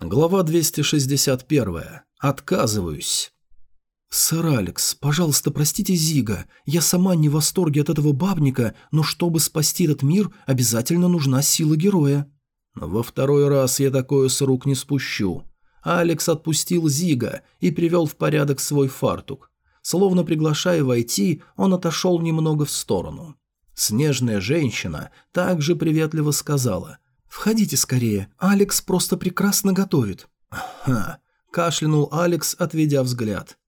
Глава 261. Отказываюсь. «Сэр Алекс, пожалуйста, простите Зига. Я сама не в восторге от этого бабника, но чтобы спасти этот мир, обязательно нужна сила героя». «Во второй раз я такое с рук не спущу». Алекс отпустил Зига и привел в порядок свой фартук. Словно приглашая войти, он отошел немного в сторону. Снежная женщина также приветливо сказала – «Входите скорее, Алекс просто прекрасно готовит». «Ха!» – кашлянул Алекс, отведя взгляд.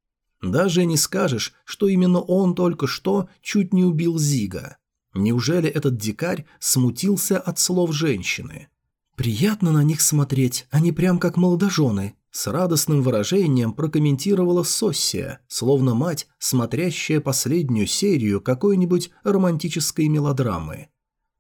«Даже не скажешь, что именно он только что чуть не убил Зига. Неужели этот дикарь смутился от слов женщины?» «Приятно на них смотреть, они прям как молодожены», – с радостным выражением прокомментировала Соссия, словно мать, смотрящая последнюю серию какой-нибудь романтической мелодрамы.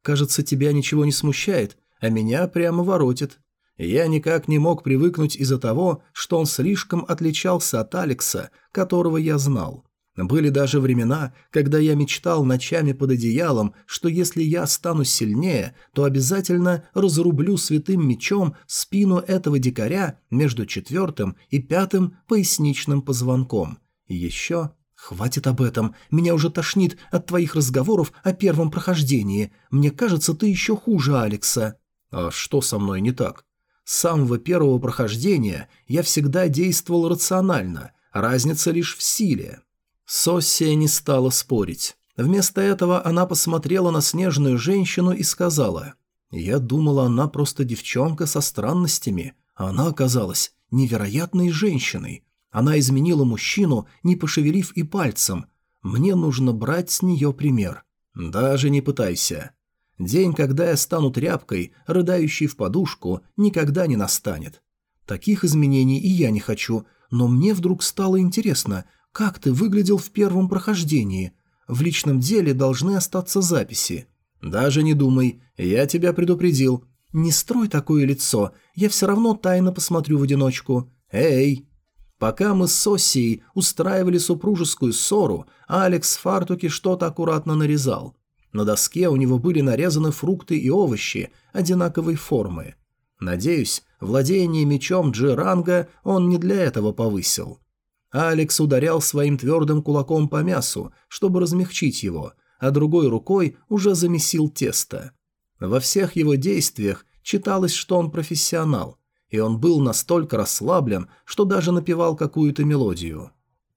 «Кажется, тебя ничего не смущает, а меня прямо воротит. Я никак не мог привыкнуть из-за того, что он слишком отличался от Алекса, которого я знал. Были даже времена, когда я мечтал ночами под одеялом, что если я стану сильнее, то обязательно разрублю святым мечом спину этого дикаря между четвертым и пятым поясничным позвонком. И еще... «Хватит об этом. Меня уже тошнит от твоих разговоров о первом прохождении. Мне кажется, ты еще хуже Алекса». А что со мной не так? С самого первого прохождения я всегда действовал рационально, разница лишь в силе. Соссия не стала спорить. Вместо этого она посмотрела на снежную женщину и сказала, «Я думала, она просто девчонка со странностями, а она оказалась невероятной женщиной. Она изменила мужчину, не пошевелив и пальцем. Мне нужно брать с нее пример. Даже не пытайся. День, когда я стану тряпкой, рыдающей в подушку, никогда не настанет. Таких изменений и я не хочу, но мне вдруг стало интересно, как ты выглядел в первом прохождении. В личном деле должны остаться записи. Даже не думай, я тебя предупредил. Не строй такое лицо, я все равно тайно посмотрю в одиночку. Эй! Пока мы с Соссией устраивали супружескую ссору, Алекс в фартуке что-то аккуратно нарезал. На доске у него были нарезаны фрукты и овощи одинаковой формы. Надеюсь, владение мечом Джиранга он не для этого повысил. Алекс ударял своим твердым кулаком по мясу, чтобы размягчить его, а другой рукой уже замесил тесто. Во всех его действиях читалось, что он профессионал, и он был настолько расслаблен, что даже напевал какую-то мелодию.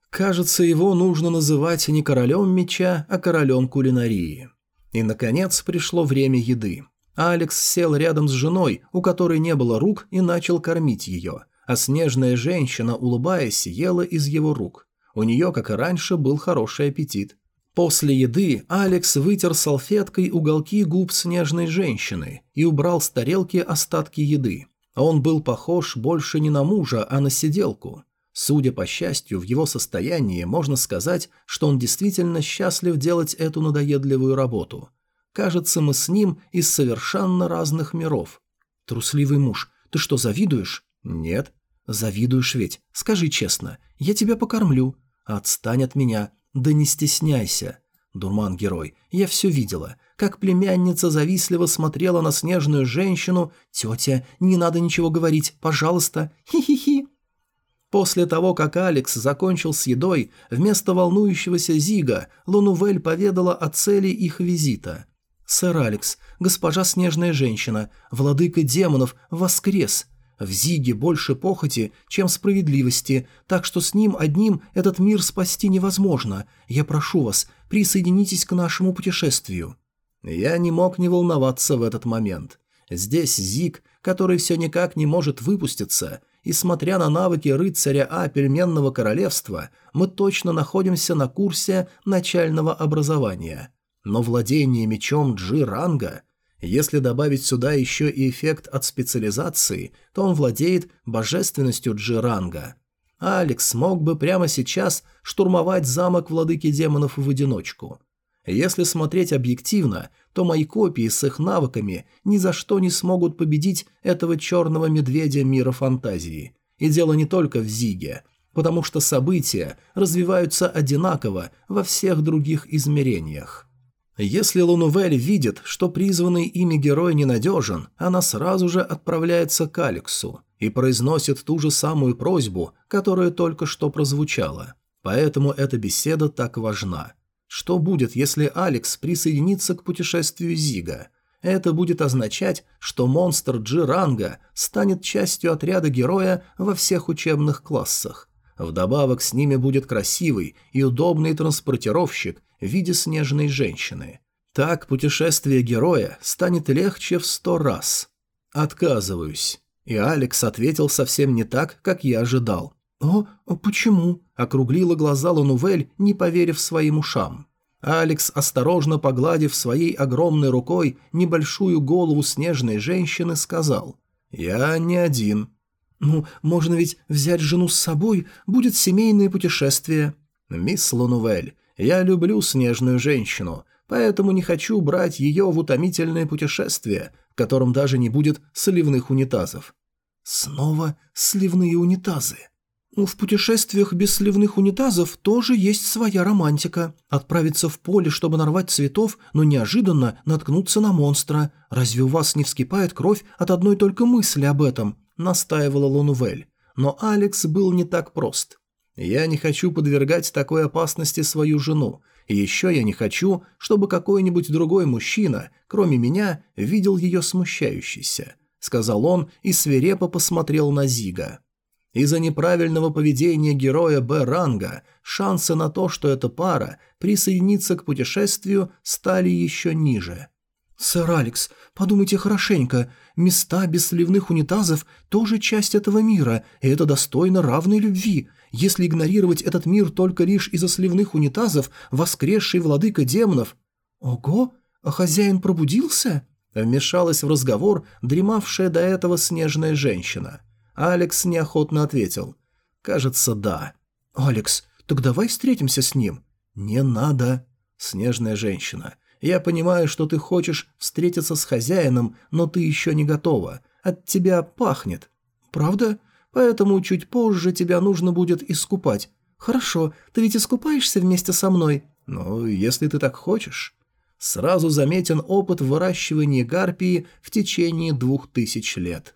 Кажется, его нужно называть не королем меча, а королем кулинарии. И, наконец, пришло время еды. Алекс сел рядом с женой, у которой не было рук, и начал кормить ее, а снежная женщина, улыбаясь, ела из его рук. У нее, как и раньше, был хороший аппетит. После еды Алекс вытер салфеткой уголки губ снежной женщины и убрал с тарелки остатки еды. Он был похож больше не на мужа, а на сиделку. Судя по счастью, в его состоянии можно сказать, что он действительно счастлив делать эту надоедливую работу. Кажется, мы с ним из совершенно разных миров. Трусливый муж, ты что, завидуешь? Нет. Завидуешь ведь. Скажи честно, я тебя покормлю. Отстань от меня. Да не стесняйся. Дурман-герой, я все видела. Как племянница завистливо смотрела на снежную женщину. Тетя, не надо ничего говорить, пожалуйста. Хи-хи-хи. После того, как Алекс закончил с едой, вместо волнующегося Зига, Лунувель поведала о цели их визита. «Сэр Алекс, госпожа Снежная Женщина, владыка демонов, воскрес. В Зиге больше похоти, чем справедливости, так что с ним одним этот мир спасти невозможно. Я прошу вас, присоединитесь к нашему путешествию». Я не мог не волноваться в этот момент. Здесь Зиг, который все никак не может выпуститься – и смотря на навыки рыцаря А пельменного королевства, мы точно находимся на курсе начального образования. Но владение мечом Джи-ранга... Если добавить сюда еще и эффект от специализации, то он владеет божественностью Джи-ранга. Алекс мог бы прямо сейчас штурмовать замок владыки демонов в одиночку. Если смотреть объективно, то мои копии с их навыками ни за что не смогут победить этого черного медведя мира фантазии. И дело не только в Зиге, потому что события развиваются одинаково во всех других измерениях. Если Лунувель видит, что призванный ими герой ненадежен, она сразу же отправляется к Алексу и произносит ту же самую просьбу, которая только что прозвучала. Поэтому эта беседа так важна. Что будет, если Алекс присоединится к путешествию Зига? Это будет означать, что монстр Джиранга станет частью отряда героя во всех учебных классах. Вдобавок с ними будет красивый и удобный транспортировщик в виде снежной женщины. Так путешествие героя станет легче в сто раз. Отказываюсь. И Алекс ответил совсем не так, как я ожидал. «О, почему?» – округлила глаза Ланувель, не поверив своим ушам. Алекс, осторожно погладив своей огромной рукой небольшую голову снежной женщины, сказал «Я не один». «Ну, можно ведь взять жену с собой, будет семейное путешествие». «Мисс Ланувель, я люблю снежную женщину, поэтому не хочу брать ее в утомительное путешествие, в котором даже не будет сливных унитазов». «Снова сливные унитазы?» В путешествиях без сливных унитазов тоже есть своя романтика. Отправиться в поле, чтобы нарвать цветов, но неожиданно наткнуться на монстра. Разве у вас не вскипает кровь от одной только мысли об этом? Настаивала Лунувель. Но Алекс был не так прост. Я не хочу подвергать такой опасности свою жену. И еще я не хочу, чтобы какой-нибудь другой мужчина, кроме меня, видел ее смущающейся. Сказал он и свирепо посмотрел на Зига. Из-за неправильного поведения героя Б-ранга шансы на то, что эта пара присоединится к путешествию, стали еще ниже. «Сэр Алекс, подумайте хорошенько, места без сливных унитазов тоже часть этого мира, и это достойно равной любви. Если игнорировать этот мир только лишь из-за сливных унитазов, воскресший владыка демонов...» «Ого, а хозяин пробудился?» Вмешалась в разговор дремавшая до этого снежная женщина – Алекс неохотно ответил. «Кажется, да». «Алекс, так давай встретимся с ним». «Не надо». Снежная женщина. «Я понимаю, что ты хочешь встретиться с хозяином, но ты еще не готова. От тебя пахнет». «Правда? Поэтому чуть позже тебя нужно будет искупать». «Хорошо, ты ведь искупаешься вместе со мной?» «Ну, если ты так хочешь». Сразу заметен опыт выращивания гарпии в течение двух тысяч лет.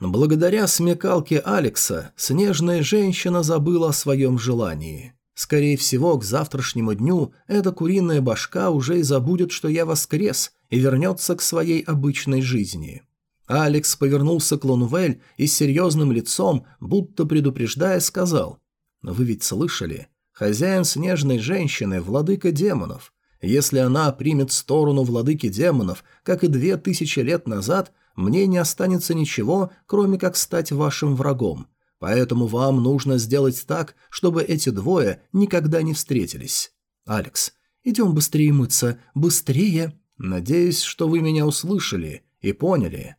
Благодаря смекалке Алекса, снежная женщина забыла о своем желании. Скорее всего, к завтрашнему дню эта куриная башка уже и забудет, что я воскрес, и вернется к своей обычной жизни. Алекс повернулся к Лунвель и с серьезным лицом, будто предупреждая, сказал, «Но вы ведь слышали? Хозяин снежной женщины – владыка демонов. Если она примет сторону владыки демонов, как и две тысячи лет назад, мне не останется ничего, кроме как стать вашим врагом. Поэтому вам нужно сделать так, чтобы эти двое никогда не встретились. Алекс, идем быстрее мыться, быстрее. Надеюсь, что вы меня услышали и поняли.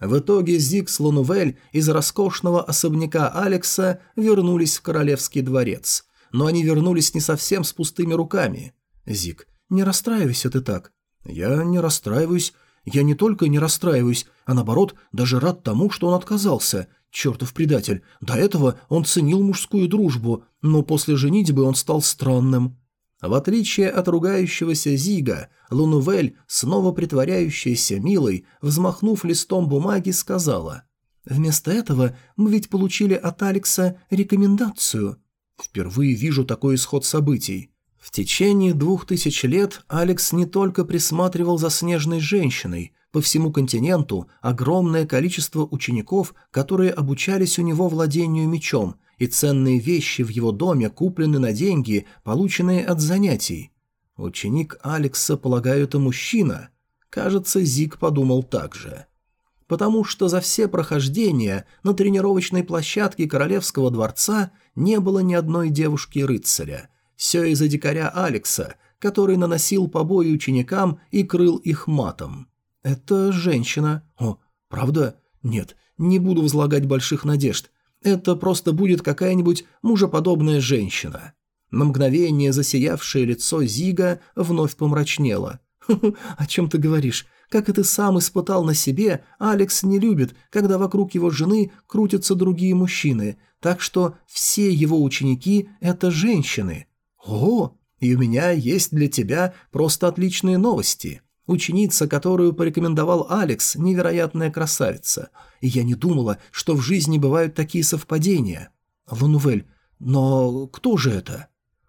В итоге Зиг с Лунувель из роскошного особняка Алекса вернулись в королевский дворец. Но они вернулись не совсем с пустыми руками. Зиг, не расстраивайся ты так. Я не расстраиваюсь, я не только не расстраиваюсь, а наоборот, даже рад тому, что он отказался. Чертов предатель. До этого он ценил мужскую дружбу, но после женитьбы он стал странным. В отличие от ругающегося Зига, Лунувель, снова притворяющаяся милой, взмахнув листом бумаги, сказала «Вместо этого мы ведь получили от Алекса рекомендацию». Впервые вижу такой исход событий. В течение двух тысяч лет Алекс не только присматривал за снежной женщиной, по всему континенту огромное количество учеников, которые обучались у него владению мечом, и ценные вещи в его доме куплены на деньги, полученные от занятий. Ученик Алекса, полагаю, это мужчина. Кажется, Зик подумал так же. Потому что за все прохождения на тренировочной площадке Королевского дворца не было ни одной девушки-рыцаря – все из-за дикаря Алекса, который наносил побои ученикам и крыл их матом. Это женщина. О, правда? Нет, не буду возлагать больших надежд. Это просто будет какая-нибудь мужеподобная женщина. На мгновение засиявшее лицо Зига вновь помрачнело. о чем ты говоришь? Как и ты сам испытал на себе, Алекс не любит, когда вокруг его жены крутятся другие мужчины, так что все его ученики – это женщины. «О!» И у меня есть для тебя просто отличные новости. Ученица, которую порекомендовал Алекс, невероятная красавица. И я не думала, что в жизни бывают такие совпадения. Лунувель, но кто же это?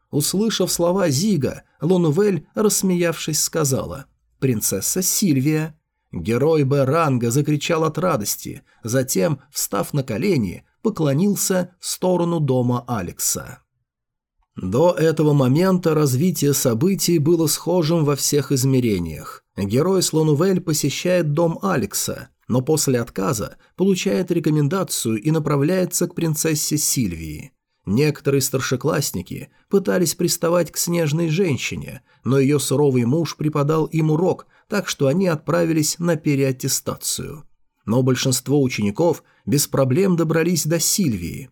Услышав слова Зига, Лунувель, рассмеявшись, сказала «Принцесса Сильвия». Герой Б-ранга закричал от радости, затем, встав на колени, поклонился в сторону дома Алекса. До этого момента развитие событий было схожим во всех измерениях. Герой Слонувель посещает дом Алекса, но после отказа получает рекомендацию и направляется к принцессе Сильвии. Некоторые старшеклассники пытались приставать к снежной женщине, но ее суровый муж преподал им урок, так что они отправились на переаттестацию. Но большинство учеников без проблем добрались до Сильвии.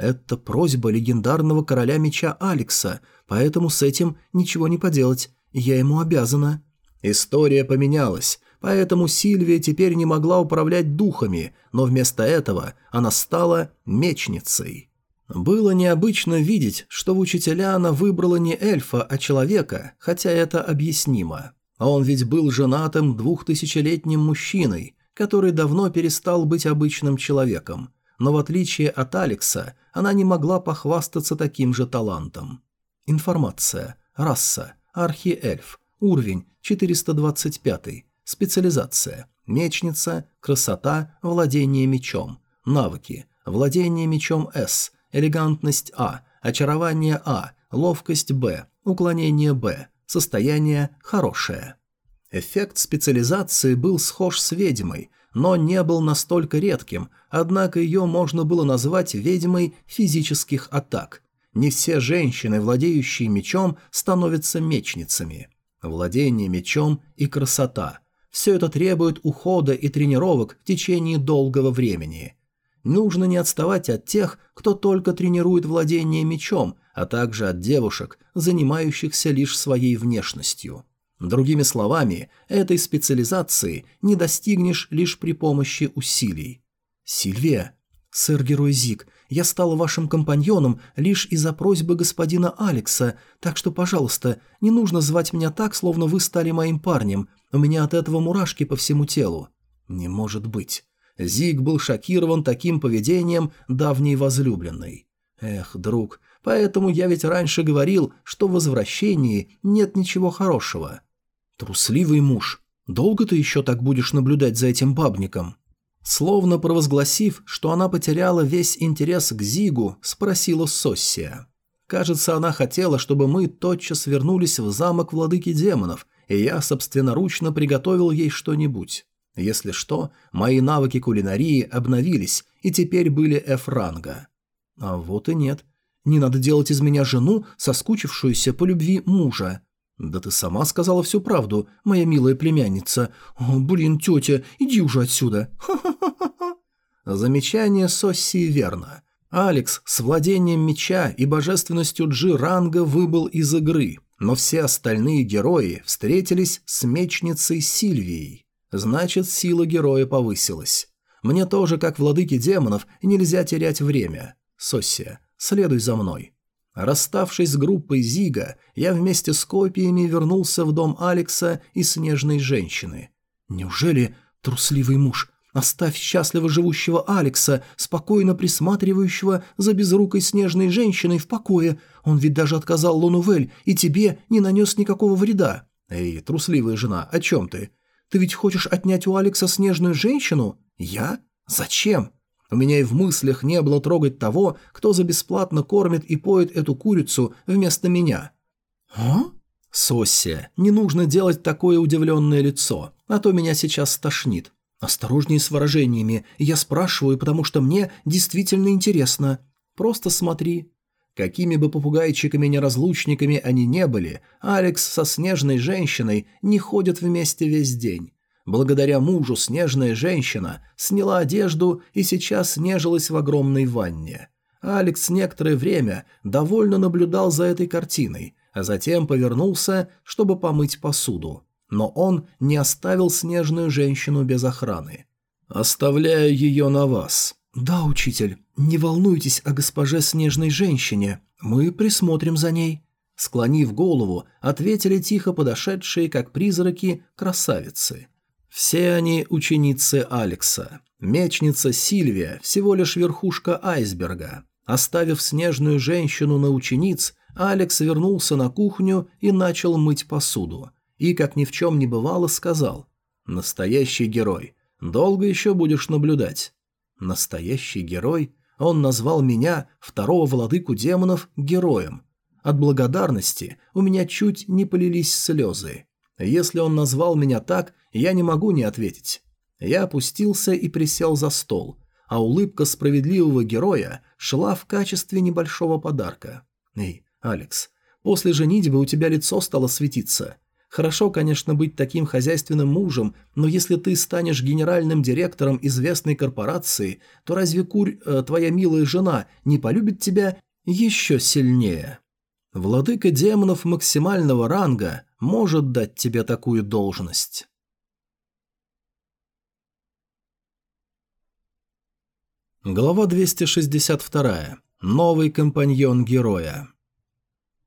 Это просьба легендарного короля меча Алекса, поэтому с этим ничего не поделать, я ему обязана. История поменялась, поэтому Сильвия теперь не могла управлять духами, но вместо этого она стала мечницей. Было необычно видеть, что в учителя она выбрала не эльфа, а человека, хотя это объяснимо. А он ведь был женатым двухтысячелетним мужчиной, который давно перестал быть обычным человеком. Но в отличие от Алекса, она не могла похвастаться таким же талантом. Информация. Раса. Архиэльф. Уровень 425. Специализация. Мечница. Красота. Владение мечом. Навыки. Владение мечом С. Элегантность А. Очарование А. Ловкость Б. Уклонение Б. Состояние хорошее. Эффект специализации был схож с ведьмой, но не был настолько редким, однако ее можно было назвать ведьмой физических атак. Не все женщины, владеющие мечом, становятся мечницами. Владение мечом и красота – все это требует ухода и тренировок в течение долгого времени. Нужно не отставать от тех, кто только тренирует владение мечом, а также от девушек, занимающихся лишь своей внешностью. Другими словами, этой специализации не достигнешь лишь при помощи усилий. Сильвия, сэр-герой Зик, я стала вашим компаньоном лишь из-за просьбы господина Алекса, так что, пожалуйста, не нужно звать меня так, словно вы стали моим парнем. У меня от этого мурашки по всему телу. Не может быть. Зиг был шокирован таким поведением давней возлюбленной. Эх, друг, Поэтому я ведь раньше говорил, что в возвращении нет ничего хорошего. Трусливый муж, долго ты еще так будешь наблюдать за этим бабником? Словно провозгласив, что она потеряла весь интерес к Зигу, спросила Соссия. Кажется, она хотела, чтобы мы тотчас вернулись в замок владыки демонов, и я собственноручно приготовил ей что-нибудь. Если что, мои навыки кулинарии обновились и теперь были F-ранга. А вот и нет. Не надо делать из меня жену, соскучившуюся по любви мужа. Да ты сама сказала всю правду, моя милая племянница. О, блин, тетя, иди уже отсюда. Замечание Сосси верно. Алекс с владением меча и божественностью Джи-ранга выбыл из игры, но все остальные герои встретились с мечницей Сильвией. Значит, сила героя повысилась. Мне тоже, как владыке демонов, нельзя терять время. Соссия, Следуй за мной». Расставшись с группой Зига, я вместе с копиями вернулся в дом Алекса и снежной женщины. Неужели трусливый муж? Оставь счастливо живущего Алекса, спокойно присматривающего за безрукой снежной женщиной в покое. Он ведь даже отказал Лунувель и тебе не нанес никакого вреда. Эй, трусливая жена, о чем ты? Ты ведь хочешь отнять у Алекса снежную женщину? Я? Зачем? У меня и в мыслях не было трогать того, кто за бесплатно кормит и поет эту курицу вместо меня. «А?» «Соссия, не нужно делать такое удивленное лицо, а то меня сейчас стошнит. Осторожнее с выражениями, я спрашиваю, потому что мне действительно интересно. Просто смотри». Какими бы попугайчиками-неразлучниками они не были, Алекс со снежной женщиной не ходят вместе весь день. Благодаря мужу снежная женщина сняла одежду и сейчас нежилась в огромной ванне. Алекс некоторое время довольно наблюдал за этой картиной, а затем повернулся, чтобы помыть посуду. Но он не оставил снежную женщину без охраны. «Оставляю ее на вас». «Да, учитель, не волнуйтесь о госпоже снежной женщине, мы присмотрим за ней». Склонив голову, ответили тихо подошедшие, как призраки, красавицы. Все они ученицы Алекса. Мечница Сильвия – всего лишь верхушка айсберга. Оставив снежную женщину на учениц, Алекс вернулся на кухню и начал мыть посуду. И, как ни в чем не бывало, сказал «Настоящий герой. Долго еще будешь наблюдать?» «Настоящий герой?» Он назвал меня, второго владыку демонов, героем – от благодарности у меня чуть не полились слезы. Если он назвал меня так, я не могу не ответить. Я опустился и присел за стол, а улыбка справедливого героя шла в качестве небольшого подарка. «Эй, Алекс, после женитьбы у тебя лицо стало светиться. Хорошо, конечно, быть таким хозяйственным мужем, но если ты станешь генеральным директором известной корпорации, то разве курь, э, твоя милая жена, не полюбит тебя еще сильнее?» Владыка демонов максимального ранга может дать тебе такую должность. Глава 262. Новый компаньон героя.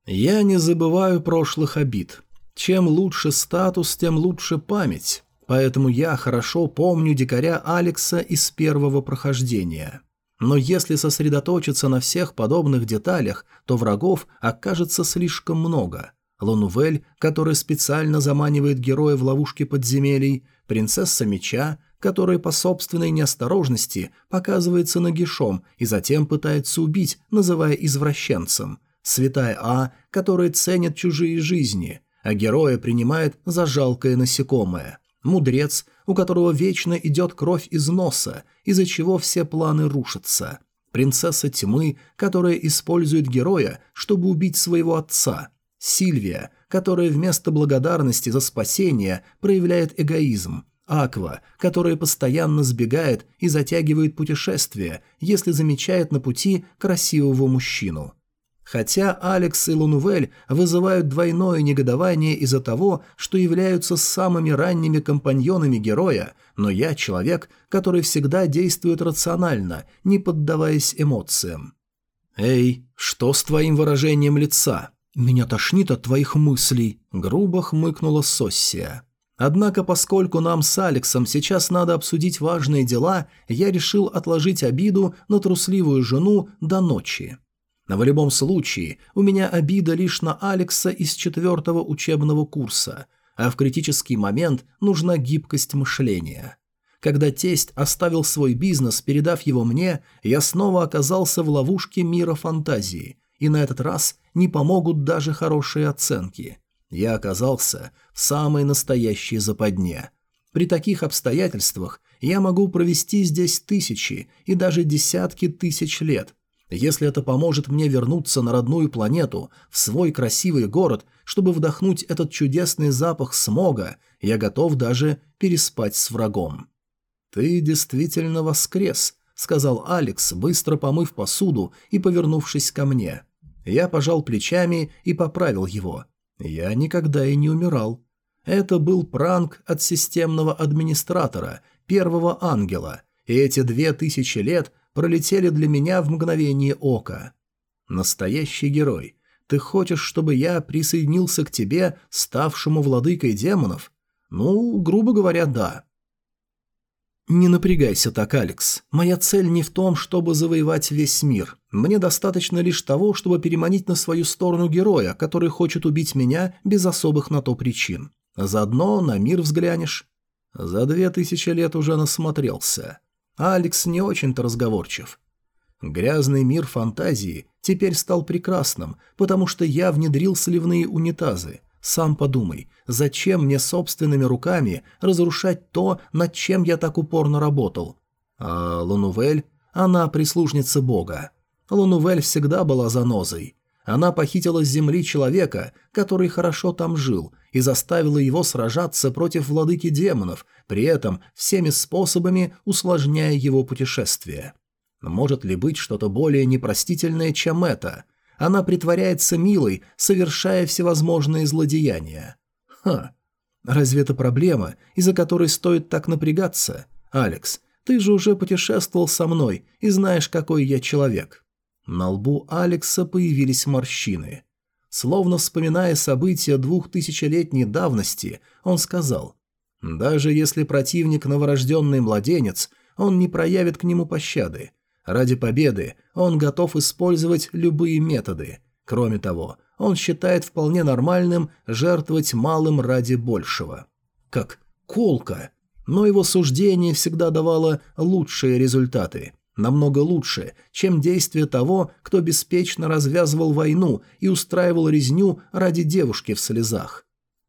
Я не забываю прошлых обид. Чем лучше статус, тем лучше память, поэтому я хорошо помню дикаря Алекса из первого прохождения. Но если сосредоточиться на всех подобных деталях, то врагов окажется слишком много. Лонувель, который специально заманивает героя в ловушки подземелий, принцесса меча, которая по собственной неосторожности показывается нагишом и затем пытается убить, называя извращенцем, святая А, которая ценит чужие жизни, а героя принимает за жалкое насекомое – Мудрец, у которого вечно идет кровь из носа, из-за чего все планы рушатся. Принцесса тьмы, которая использует героя, чтобы убить своего отца. Сильвия, которая вместо благодарности за спасение проявляет эгоизм. Аква, которая постоянно сбегает и затягивает путешествие, если замечает на пути красивого мужчину. Хотя Алекс и Лунувель вызывают двойное негодование из-за того, что являются самыми ранними компаньонами героя, но я человек, который всегда действует рационально, не поддаваясь эмоциям. «Эй, что с твоим выражением лица? Меня тошнит от твоих мыслей», — грубо хмыкнула Соссия. Однако, поскольку нам с Алексом сейчас надо обсудить важные дела, я решил отложить обиду на трусливую жену до ночи. Но в любом случае, у меня обида лишь на Алекса из четвертого учебного курса, а в критический момент нужна гибкость мышления. Когда тесть оставил свой бизнес, передав его мне, я снова оказался в ловушке мира фантазии, и на этот раз не помогут даже хорошие оценки. Я оказался в самой настоящей западне. При таких обстоятельствах я могу провести здесь тысячи и даже десятки тысяч лет – если это поможет мне вернуться на родную планету, в свой красивый город, чтобы вдохнуть этот чудесный запах смога, я готов даже переспать с врагом. «Ты действительно воскрес», — сказал Алекс, быстро помыв посуду и повернувшись ко мне. Я пожал плечами и поправил его. Я никогда и не умирал. Это был пранк от системного администратора, первого ангела, и эти две тысячи лет — пролетели для меня в мгновение ока. Настоящий герой. Ты хочешь, чтобы я присоединился к тебе, ставшему владыкой демонов? Ну, грубо говоря, да. Не напрягайся так, Алекс. Моя цель не в том, чтобы завоевать весь мир. Мне достаточно лишь того, чтобы переманить на свою сторону героя, который хочет убить меня без особых на то причин. Заодно на мир взглянешь. За две тысячи лет уже насмотрелся. Алекс не очень-то разговорчив. Грязный мир фантазии теперь стал прекрасным, потому что я внедрил сливные унитазы. Сам подумай, зачем мне собственными руками разрушать то, над чем я так упорно работал? А Лунувель, она прислужница бога. Лунувель всегда была занозой. Она похитила с земли человека, который хорошо там жил, и заставила его сражаться против владыки демонов, при этом всеми способами усложняя его путешествие. Может ли быть что-то более непростительное, чем это? Она притворяется милой, совершая всевозможные злодеяния. Ха. Разве это проблема, из-за которой стоит так напрягаться? Алекс, ты же уже путешествовал со мной и знаешь, какой я человек. На лбу Алекса появились морщины. Словно вспоминая события двухтысячелетней давности, он сказал, «Даже если противник новорожденный младенец, он не проявит к нему пощады. Ради победы он готов использовать любые методы. Кроме того, он считает вполне нормальным жертвовать малым ради большего. Как колка. Но его суждение всегда давало лучшие результаты. Намного лучше, чем действия того, кто беспечно развязывал войну и устраивал резню ради девушки в слезах.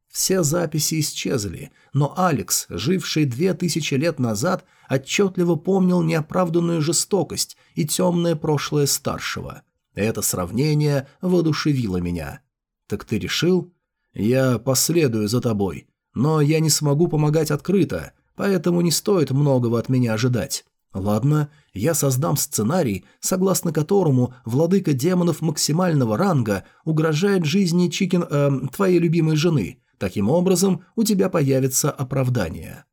Все записи исчезли, но Алекс, живший две тысячи лет назад, отчетливо помнил неоправданную жестокость и темное прошлое старшего – это сравнение воодушевило меня. «Так ты решил?» «Я последую за тобой, но я не смогу помогать открыто, поэтому не стоит многого от меня ожидать. Ладно, я создам сценарий, согласно которому владыка демонов максимального ранга угрожает жизни Чикен, э, твоей любимой жены. Таким образом, у тебя появится оправдание».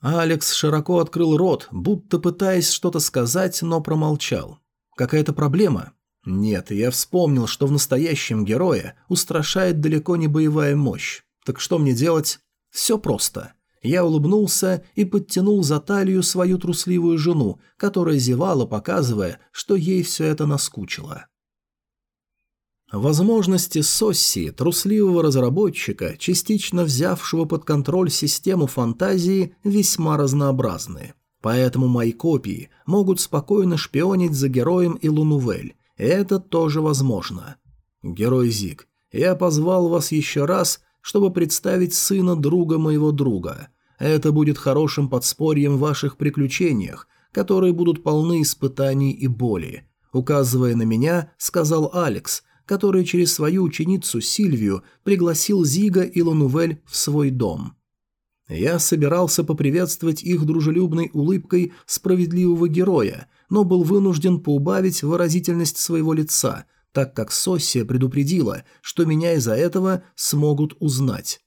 Алекс широко открыл рот, будто пытаясь что-то сказать, но промолчал. «Какая-то проблема?» Нет, я вспомнил, что в настоящем герое устрашает далеко не боевая мощь. Так что мне делать? Все просто. Я улыбнулся и подтянул за талию свою трусливую жену, которая зевала, показывая, что ей все это наскучило. Возможности Сосси, трусливого разработчика, частично взявшего под контроль систему фантазии, весьма разнообразны. Поэтому мои копии могут спокойно шпионить за героем и Лунувель, это тоже возможно. Герой Зиг, я позвал вас еще раз, чтобы представить сына друга моего друга. Это будет хорошим подспорьем в ваших приключениях, которые будут полны испытаний и боли. Указывая на меня, сказал Алекс, который через свою ученицу Сильвию пригласил Зига и Ланувель в свой дом. Я собирался поприветствовать их дружелюбной улыбкой справедливого героя, но был вынужден поубавить выразительность своего лица, так как Соссия предупредила, что меня из-за этого смогут узнать.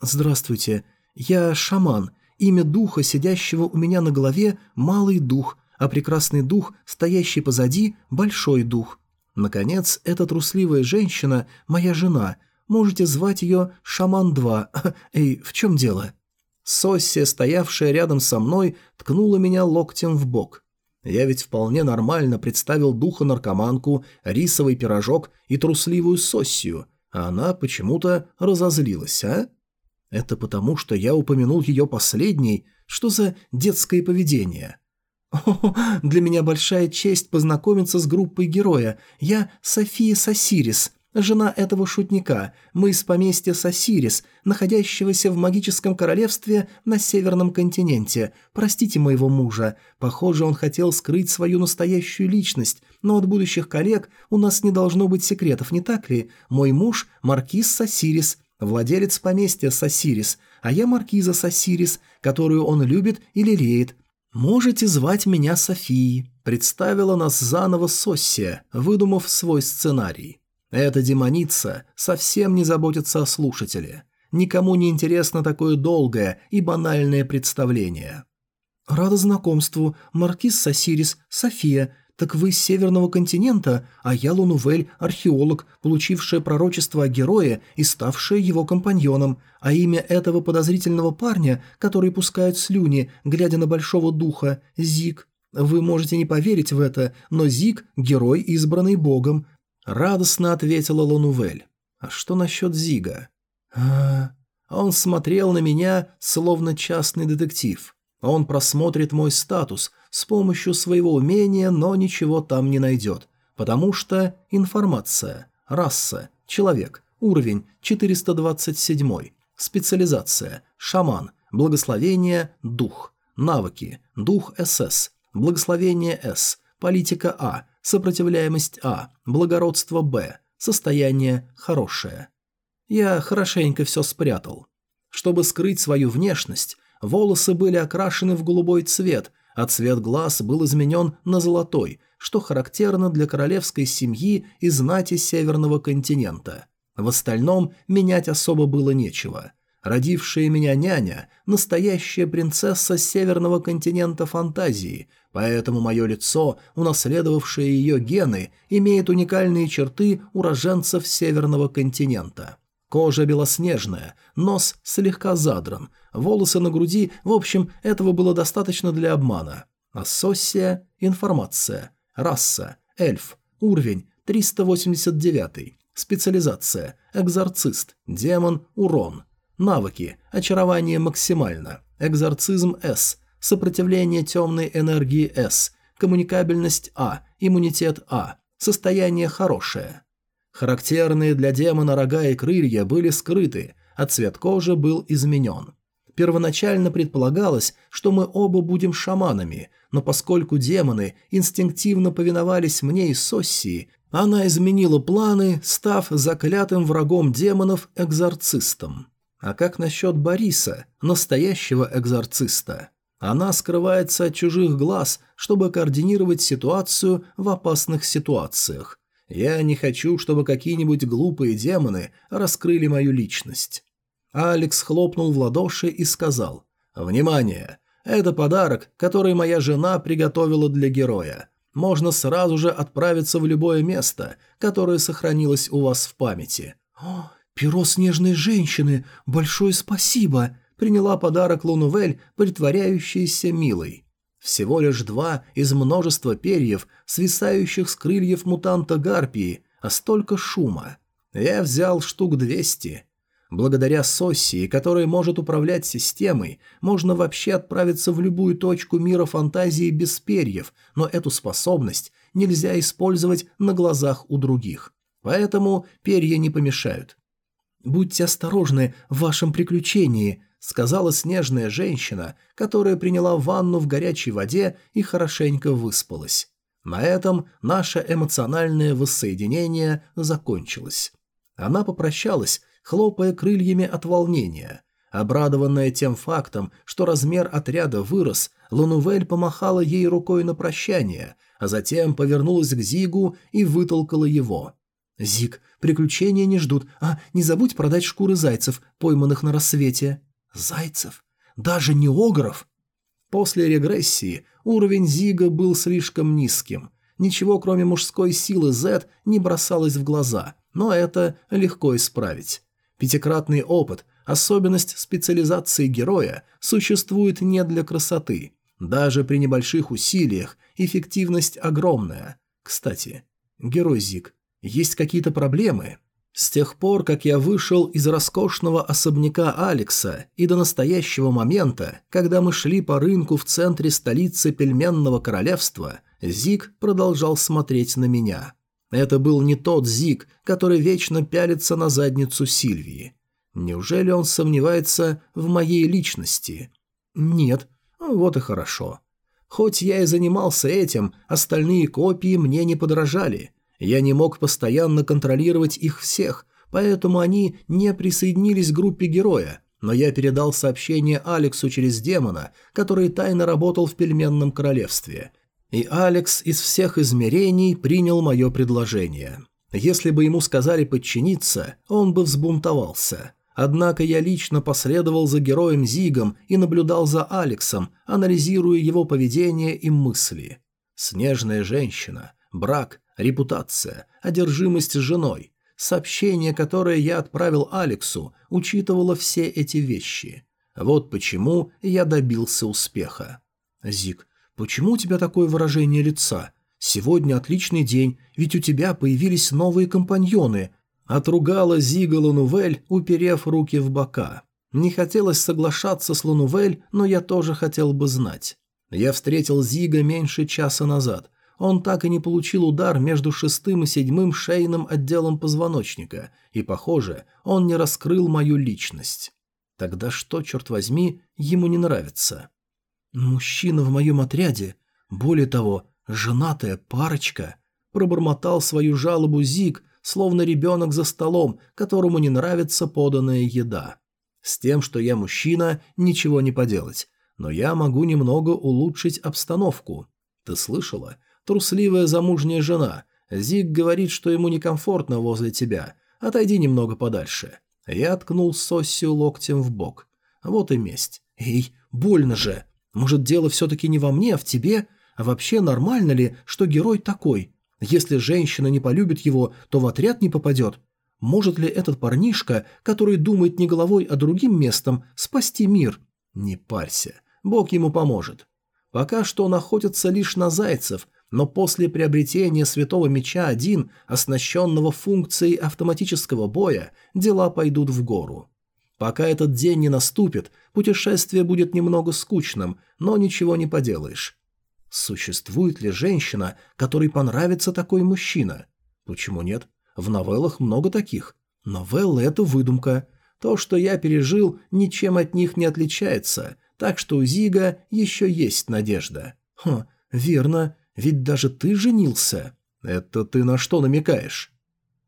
«Здравствуйте, я шаман. Имя духа, сидящего у меня на голове, – малый дух, а прекрасный дух, стоящий позади, – большой дух. Наконец, эта трусливая женщина – моя жена. Можете звать ее Шаман-2. Эй, в чем дело?» Соссия, стоявшая рядом со мной, ткнула меня локтем в бок. Я ведь вполне нормально представил духа-наркоманку, рисовый пирожок и трусливую Соссию, а она почему-то разозлилась, а? Это потому, что я упомянул ее последней? Что за детское поведение?» «О, для меня большая честь познакомиться с группой героя. Я София Сосирис, Жена этого шутника, мы из поместья Сосирис, находящегося в магическом королевстве на северном континенте. Простите моего мужа. Похоже, он хотел скрыть свою настоящую личность, но от будущих коллег у нас не должно быть секретов, не так ли? Мой муж – маркиз Сосирис, владелец поместья Сосирис, а я маркиза Сосирис, которую он любит и лелеет. Можете звать меня Софией. Представила нас заново Соссия, выдумав свой сценарий. Эта демоница совсем не заботится о слушателе. Никому не интересно такое долгое и банальное представление. «Рада знакомству. Маркиз Сосирис, София. Так вы с Северного континента, а я Лунувель, археолог, получившая пророчество о герое и ставшая его компаньоном. А имя этого подозрительного парня, который пускает слюни, глядя на большого духа, Зиг. Вы можете не поверить в это, но Зиг – герой, избранный богом. Радостно ответила Лунувель. А что насчет Зига? А, он смотрел на меня, словно частный детектив. Он просмотрит мой статус с помощью своего умения, но ничего там не найдет. Потому что информация, раса, человек, уровень 427, специализация, шаман, благословение, дух, навыки, дух СС, благословение С, политика А, сопротивляемость А, благородство Б, состояние хорошее. Я хорошенько все спрятал. Чтобы скрыть свою внешность, волосы были окрашены в голубой цвет, а цвет глаз был изменен на золотой, что характерно для королевской семьи и знати северного континента. В остальном менять особо было нечего. Родившая меня няня – настоящая принцесса северного континента фантазии, поэтому мое лицо, унаследовавшее ее гены, имеет уникальные черты уроженцев северного континента. Кожа белоснежная, нос слегка задран, волосы на груди, в общем, этого было достаточно для обмана. Ассоссия – информация. Раса – эльф. Уровень – 389. Специализация – экзорцист, демон, урон. Навыки. Очарование максимально. Экзорцизм С. Сопротивление темной энергии С. Коммуникабельность А. Иммунитет А. Состояние хорошее. Характерные для демона рога и крылья были скрыты, а цвет кожи был изменен. Первоначально предполагалось, что мы оба будем шаманами, но поскольку демоны инстинктивно повиновались мне и Соссии, она изменила планы, став заклятым врагом демонов экзорцистом. А как насчет Бориса, настоящего экзорциста? Она скрывается от чужих глаз, чтобы координировать ситуацию в опасных ситуациях. Я не хочу, чтобы какие-нибудь глупые демоны раскрыли мою личность. Алекс хлопнул в ладоши и сказал «Внимание! Это подарок, который моя жена приготовила для героя. Можно сразу же отправиться в любое место, которое сохранилось у вас в памяти». «О, «Перо снежной женщины! Большое спасибо!» приняла подарок Лунувель, притворяющаяся милой. Всего лишь два из множества перьев, свисающих с крыльев мутанта Гарпии, а столько шума. Я взял штук двести. Благодаря Соссии, которая может управлять системой, можно вообще отправиться в любую точку мира фантазии без перьев, но эту способность нельзя использовать на глазах у других. Поэтому перья не помешают. «Будьте осторожны в вашем приключении», — сказала снежная женщина, которая приняла ванну в горячей воде и хорошенько выспалась. На этом наше эмоциональное воссоединение закончилось. Она попрощалась, хлопая крыльями от волнения. Обрадованная тем фактом, что размер отряда вырос, Лунувель помахала ей рукой на прощание, а затем повернулась к Зигу и вытолкала его. «Зиг, приключения не ждут. А, не забудь продать шкуры зайцев, пойманных на рассвете». «Зайцев? Даже не огров?» После регрессии уровень Зига был слишком низким. Ничего, кроме мужской силы Z, не бросалось в глаза, но это легко исправить. Пятикратный опыт, особенность специализации героя, существует не для красоты. Даже при небольших усилиях эффективность огромная. Кстати, герой Зиг есть какие-то проблемы? С тех пор, как я вышел из роскошного особняка Алекса и до настоящего момента, когда мы шли по рынку в центре столицы пельменного королевства, Зиг продолжал смотреть на меня. Это был не тот Зиг, который вечно пялится на задницу Сильвии. Неужели он сомневается в моей личности? Нет. Вот и хорошо. Хоть я и занимался этим, остальные копии мне не подражали. Я не мог постоянно контролировать их всех, поэтому они не присоединились к группе героя, но я передал сообщение Алексу через демона, который тайно работал в пельменном королевстве. И Алекс из всех измерений принял мое предложение. Если бы ему сказали подчиниться, он бы взбунтовался. Однако я лично последовал за героем Зигом и наблюдал за Алексом, анализируя его поведение и мысли. Снежная женщина, брак, репутация, одержимость женой. Сообщение, которое я отправил Алексу, учитывало все эти вещи. Вот почему я добился успеха. Зик, почему у тебя такое выражение лица? Сегодня отличный день, ведь у тебя появились новые компаньоны. Отругала Зига Лунувель, уперев руки в бока. Не хотелось соглашаться с Лунувель, но я тоже хотел бы знать. Я встретил Зига меньше часа назад он так и не получил удар между шестым и седьмым шейным отделом позвоночника, и, похоже, он не раскрыл мою личность. Тогда что, черт возьми, ему не нравится? Мужчина в моем отряде, более того, женатая парочка, пробормотал свою жалобу Зиг, словно ребенок за столом, которому не нравится поданная еда. С тем, что я мужчина, ничего не поделать, но я могу немного улучшить обстановку. Ты слышала? трусливая замужняя жена. Зиг говорит, что ему некомфортно возле тебя. Отойди немного подальше. Я ткнул Соссию локтем в бок. Вот и месть. Эй, больно же. Может, дело все-таки не во мне, а в тебе? А вообще нормально ли, что герой такой? Если женщина не полюбит его, то в отряд не попадет. Может ли этот парнишка, который думает не головой, а другим местом, спасти мир? Не парься, Бог ему поможет. Пока что он охотится лишь на зайцев, но после приобретения Святого Меча 1, оснащенного функцией автоматического боя, дела пойдут в гору. Пока этот день не наступит, путешествие будет немного скучным, но ничего не поделаешь. Существует ли женщина, которой понравится такой мужчина? Почему нет? В новеллах много таких. Новеллы – это выдумка. То, что я пережил, ничем от них не отличается, так что у Зига еще есть надежда. Хм, верно, ведь даже ты женился. Это ты на что намекаешь?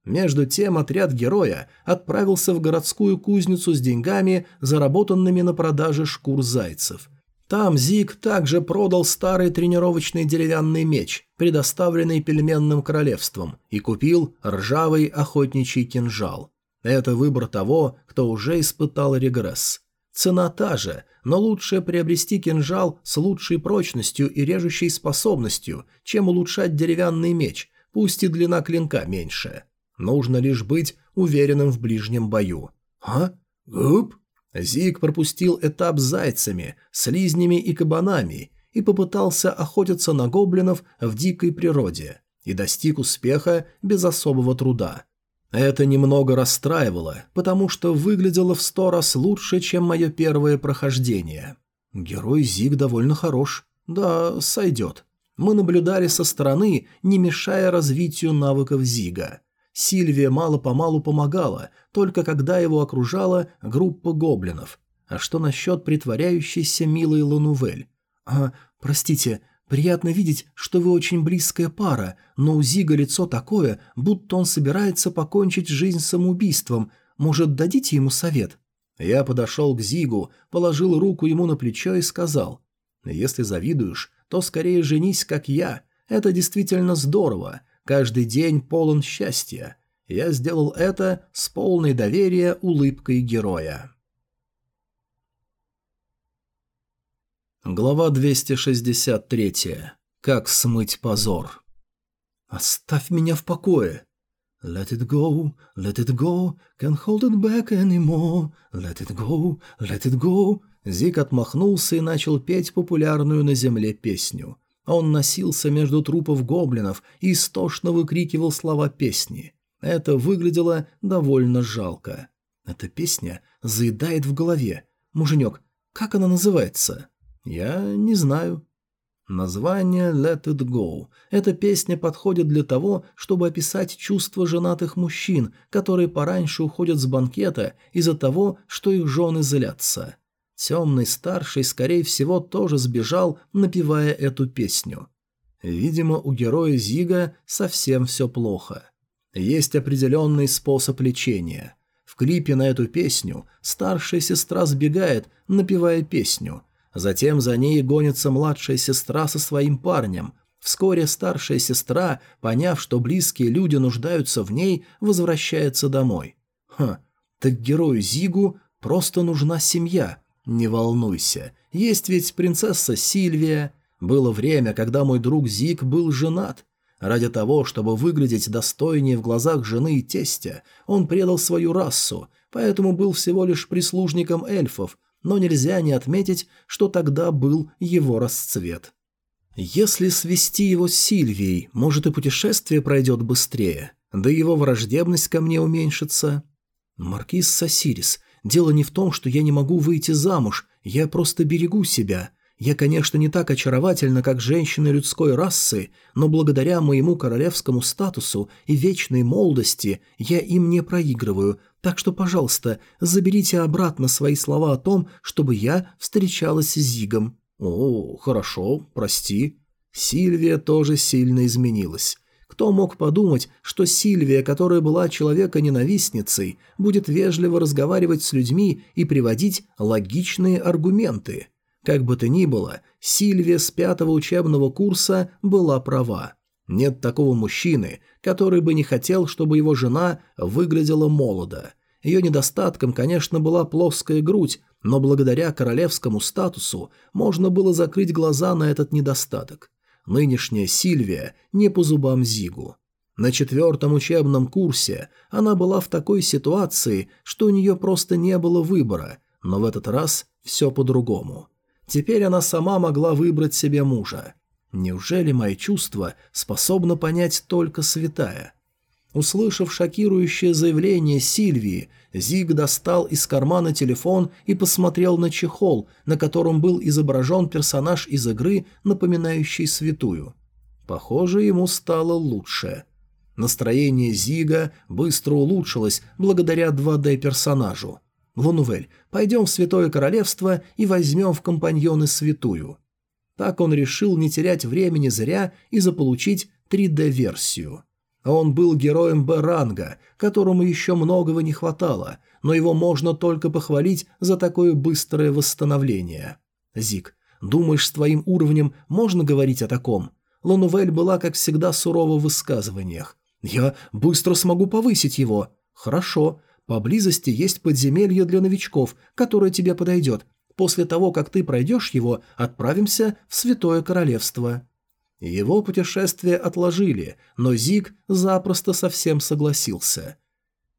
Между тем отряд героя отправился в городскую кузницу с деньгами, заработанными на продаже шкур зайцев – там Зиг также продал старый тренировочный деревянный меч, предоставленный пельменным королевством, и купил ржавый охотничий кинжал. Это выбор того, кто уже испытал регресс. Цена та же, но лучше приобрести кинжал с лучшей прочностью и режущей способностью, чем улучшать деревянный меч, пусть и длина клинка меньше. Нужно лишь быть уверенным в ближнем бою. А? Гуп? Зиг пропустил этап с зайцами, слизнями и кабанами и попытался охотиться на гоблинов в дикой природе и достиг успеха без особого труда. Это немного расстраивало, потому что выглядело в сто раз лучше, чем мое первое прохождение. Герой Зиг довольно хорош. Да, сойдет. Мы наблюдали со стороны, не мешая развитию навыков Зига. Сильвия мало-помалу помогала, только когда его окружала группа гоблинов. А что насчет притворяющейся милой Ланувель? А, простите, приятно видеть, что вы очень близкая пара, но у Зига лицо такое, будто он собирается покончить жизнь самоубийством. Может, дадите ему совет?» Я подошел к Зигу, положил руку ему на плечо и сказал, «Если завидуешь, то скорее женись, как я. Это действительно здорово. Каждый день полон счастья. Я сделал это с полной доверия улыбкой героя. Глава 263. Как смыть позор. «Оставь меня в покое!» Let it go, let it go, can't hold it back anymore. Let it go, let it go. Зик отмахнулся и начал петь популярную на земле песню. Он носился между трупов гоблинов и истошно выкрикивал слова песни. Это выглядело довольно жалко. Эта песня заедает в голове. Муженек, как она называется? Я не знаю. Название «Let it go». Эта песня подходит для того, чтобы описать чувства женатых мужчин, которые пораньше уходят с банкета из-за того, что их жены злятся. Темный старший, скорее всего, тоже сбежал, напевая эту песню. Видимо, у героя Зига совсем все плохо. Есть определенный способ лечения. В клипе на эту песню старшая сестра сбегает, напевая песню. Затем за ней гонится младшая сестра со своим парнем. Вскоре старшая сестра, поняв, что близкие люди нуждаются в ней, возвращается домой. Ха, так герою Зигу просто нужна семья – «Не волнуйся, есть ведь принцесса Сильвия. Было время, когда мой друг Зик был женат. Ради того, чтобы выглядеть достойнее в глазах жены и тестя, он предал свою расу, поэтому был всего лишь прислужником эльфов, но нельзя не отметить, что тогда был его расцвет. Если свести его с Сильвией, может и путешествие пройдет быстрее, да его враждебность ко мне уменьшится. Маркиз Сосирис, Дело не в том, что я не могу выйти замуж, я просто берегу себя. Я, конечно, не так очаровательна, как женщины людской расы, но благодаря моему королевскому статусу и вечной молодости я им не проигрываю, так что, пожалуйста, заберите обратно свои слова о том, чтобы я встречалась с Зигом». «О, хорошо, прости». Сильвия тоже сильно изменилась. Кто мог подумать, что Сильвия, которая была человека-ненавистницей, будет вежливо разговаривать с людьми и приводить логичные аргументы? Как бы то ни было, Сильвия с пятого учебного курса была права. Нет такого мужчины, который бы не хотел, чтобы его жена выглядела молодо. Ее недостатком, конечно, была плоская грудь, но благодаря королевскому статусу можно было закрыть глаза на этот недостаток. Нынешняя Сильвия не по зубам Зигу. На четвертом учебном курсе она была в такой ситуации, что у нее просто не было выбора, но в этот раз все по-другому. Теперь она сама могла выбрать себе мужа. Неужели мои чувства способна понять только святая? Услышав шокирующее заявление Сильвии, Зиг достал из кармана телефон и посмотрел на чехол, на котором был изображен персонаж из игры, напоминающий святую. Похоже, ему стало лучше. Настроение Зига быстро улучшилось благодаря 2D-персонажу. «Лунувель, пойдем в Святое Королевство и возьмем в компаньоны святую». Так он решил не терять времени зря и заполучить 3D-версию. Он был героем Б-ранга, которому еще многого не хватало, но его можно только похвалить за такое быстрое восстановление. Зик, думаешь, с твоим уровнем можно говорить о таком? Ланувель была, как всегда, сурова в высказываниях. Я быстро смогу повысить его. Хорошо. Поблизости есть подземелье для новичков, которое тебе подойдет. После того, как ты пройдешь его, отправимся в Святое Королевство. Его путешествие отложили, но Зиг запросто совсем согласился.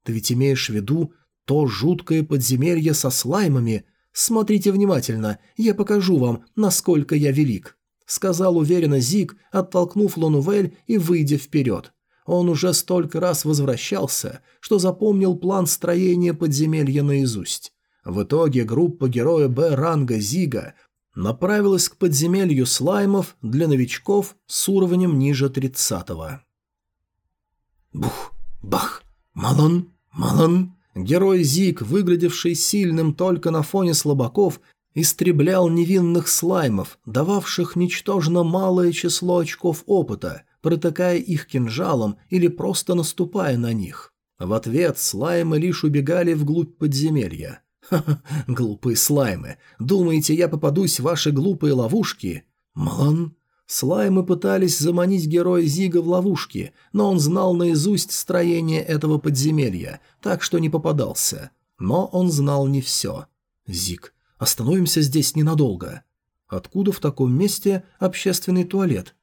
«Ты ведь имеешь в виду то жуткое подземелье со слаймами? Смотрите внимательно, я покажу вам, насколько я велик», — сказал уверенно Зиг, оттолкнув Лонувель и выйдя вперед. Он уже столько раз возвращался, что запомнил план строения подземелья наизусть. В итоге группа героя Б ранга Зига направилась к подземелью слаймов для новичков с уровнем ниже 30-го. Бух, бах, малон, малон. Герой Зиг, выглядевший сильным только на фоне слабаков, истреблял невинных слаймов, дававших ничтожно малое число очков опыта, протыкая их кинжалом или просто наступая на них. В ответ слаймы лишь убегали вглубь подземелья. Ха-ха, глупые слаймы. Думаете, я попадусь в ваши глупые ловушки? Малан. Слаймы пытались заманить героя Зига в ловушки, но он знал наизусть строение этого подземелья, так что не попадался. Но он знал не все. Зиг, остановимся здесь ненадолго. Откуда в таком месте общественный туалет?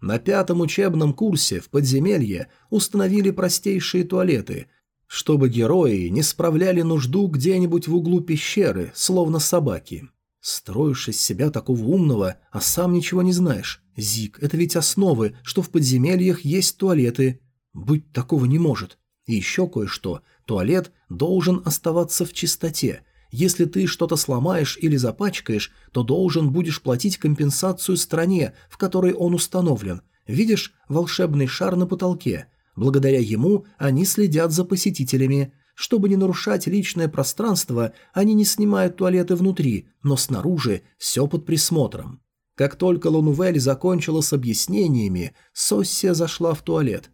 На пятом учебном курсе в подземелье установили простейшие туалеты – чтобы герои не справляли нужду где-нибудь в углу пещеры, словно собаки. Строишь из себя такого умного, а сам ничего не знаешь. Зик, это ведь основы, что в подземельях есть туалеты. Быть такого не может. И еще кое-что. Туалет должен оставаться в чистоте. Если ты что-то сломаешь или запачкаешь, то должен будешь платить компенсацию стране, в которой он установлен. Видишь волшебный шар на потолке – Благодаря ему они следят за посетителями. Чтобы не нарушать личное пространство, они не снимают туалеты внутри, но снаружи все под присмотром. Как только Лунувель закончила с объяснениями, Соссия зашла в туалет.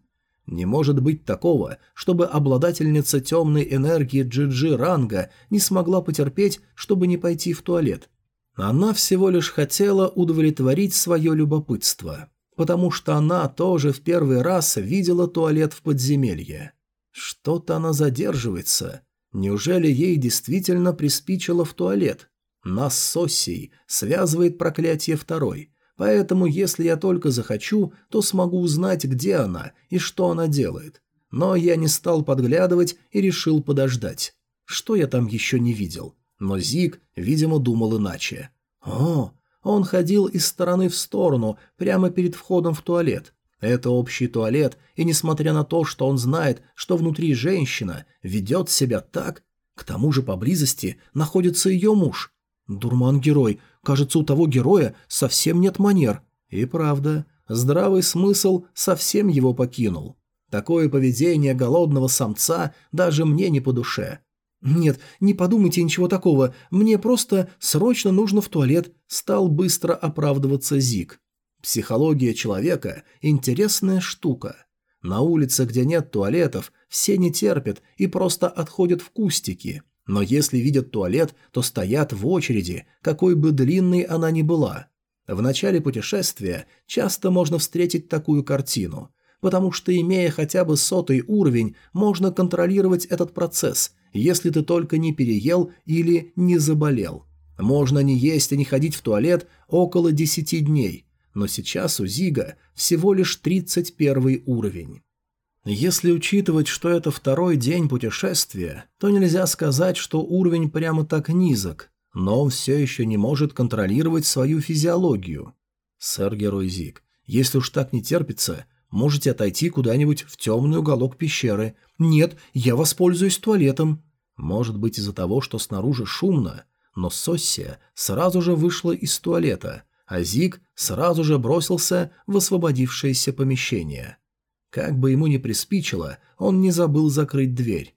Не может быть такого, чтобы обладательница темной энергии Джиджи ранга не смогла потерпеть, чтобы не пойти в туалет. Она всего лишь хотела удовлетворить свое любопытство потому что она тоже в первый раз видела туалет в подземелье. Что-то она задерживается. Неужели ей действительно приспичило в туалет? Нас с Оссией связывает проклятие второй, поэтому если я только захочу, то смогу узнать, где она и что она делает. Но я не стал подглядывать и решил подождать. Что я там еще не видел? Но Зиг, видимо, думал иначе. «О, он ходил из стороны в сторону, прямо перед входом в туалет. Это общий туалет, и несмотря на то, что он знает, что внутри женщина ведет себя так, к тому же поблизости находится ее муж. Дурман-герой, кажется, у того героя совсем нет манер. И правда, здравый смысл совсем его покинул. Такое поведение голодного самца даже мне не по душе. «Нет, не подумайте ничего такого, мне просто срочно нужно в туалет», – стал быстро оправдываться Зик. Психология человека – интересная штука. На улице, где нет туалетов, все не терпят и просто отходят в кустики. Но если видят туалет, то стоят в очереди, какой бы длинной она ни была. В начале путешествия часто можно встретить такую картину, потому что, имея хотя бы сотый уровень, можно контролировать этот процесс – если ты только не переел или не заболел. Можно не есть и не ходить в туалет около 10 дней, но сейчас у Зига всего лишь 31 уровень. Если учитывать, что это второй день путешествия, то нельзя сказать, что уровень прямо так низок, но он все еще не может контролировать свою физиологию. Сэр-герой Зиг, если уж так не терпится, можете отойти куда-нибудь в темный уголок пещеры. Нет, я воспользуюсь туалетом. Может быть из-за того, что снаружи шумно, но Соссия сразу же вышла из туалета, а Зиг сразу же бросился в освободившееся помещение. Как бы ему ни приспичило, он не забыл закрыть дверь.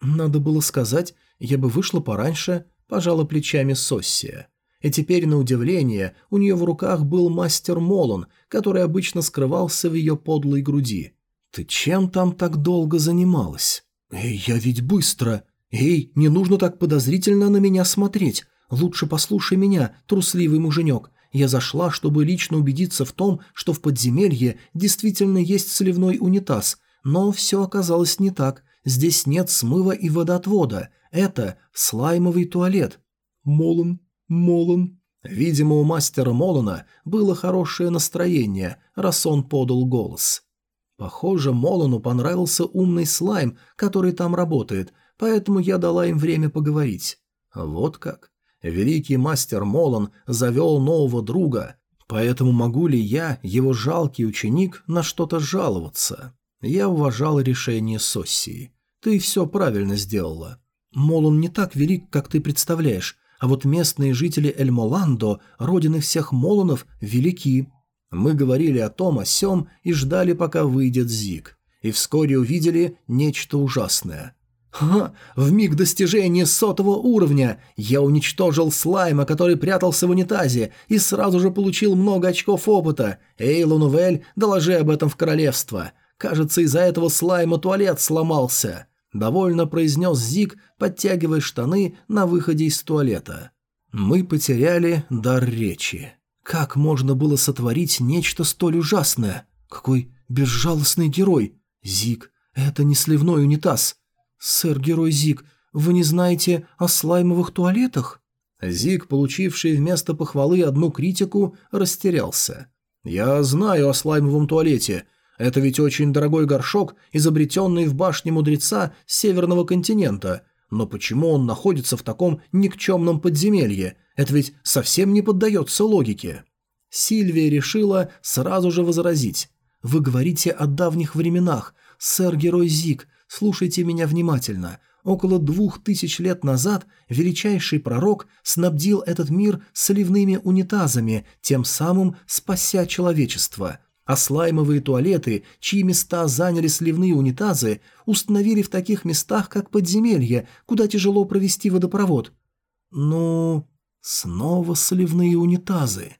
«Надо было сказать, я бы вышла пораньше», – пожала плечами Соссия. И теперь, на удивление, у нее в руках был мастер Молон, который обычно скрывался в ее подлой груди. «Ты чем там так долго занималась?» «Эй, я ведь быстро!» «Эй, не нужно так подозрительно на меня смотреть. Лучше послушай меня, трусливый муженек. Я зашла, чтобы лично убедиться в том, что в подземелье действительно есть сливной унитаз, но все оказалось не так. Здесь нет смыва и водоотвода. Это слаймовый туалет». «Молон, Молон». Видимо, у мастера Молона было хорошее настроение, раз он подал голос. Похоже, Молону понравился умный слайм, который там работает, поэтому я дала им время поговорить. Вот как. Великий мастер Молон завел нового друга, поэтому могу ли я, его жалкий ученик, на что-то жаловаться? Я уважал решение Соссии. Ты все правильно сделала. Молон не так велик, как ты представляешь, а вот местные жители Эльмоландо, родины всех Молонов, велики. Мы говорили о том, о сём и ждали, пока выйдет Зиг. И вскоре увидели нечто ужасное. Ха! В миг достижения сотого уровня я уничтожил слайма, который прятался в унитазе, и сразу же получил много очков опыта. Эй, Лунувель, доложи об этом в королевство. Кажется, из-за этого слайма туалет сломался. Довольно произнес Зик, подтягивая штаны на выходе из туалета. Мы потеряли дар речи. Как можно было сотворить нечто столь ужасное? Какой безжалостный герой! Зик, это не сливной унитаз. «Сэр-герой Зиг, вы не знаете о слаймовых туалетах?» Зиг, получивший вместо похвалы одну критику, растерялся. «Я знаю о слаймовом туалете. Это ведь очень дорогой горшок, изобретенный в башне мудреца северного континента. Но почему он находится в таком никчемном подземелье? Это ведь совсем не поддается логике». Сильвия решила сразу же возразить. «Вы говорите о давних временах. Сэр-герой Зиг, Слушайте меня внимательно. Около двух тысяч лет назад величайший пророк снабдил этот мир сливными унитазами, тем самым спася человечество. А слаймовые туалеты, чьи места заняли сливные унитазы, установили в таких местах, как подземелье, куда тяжело провести водопровод. Ну, снова сливные унитазы.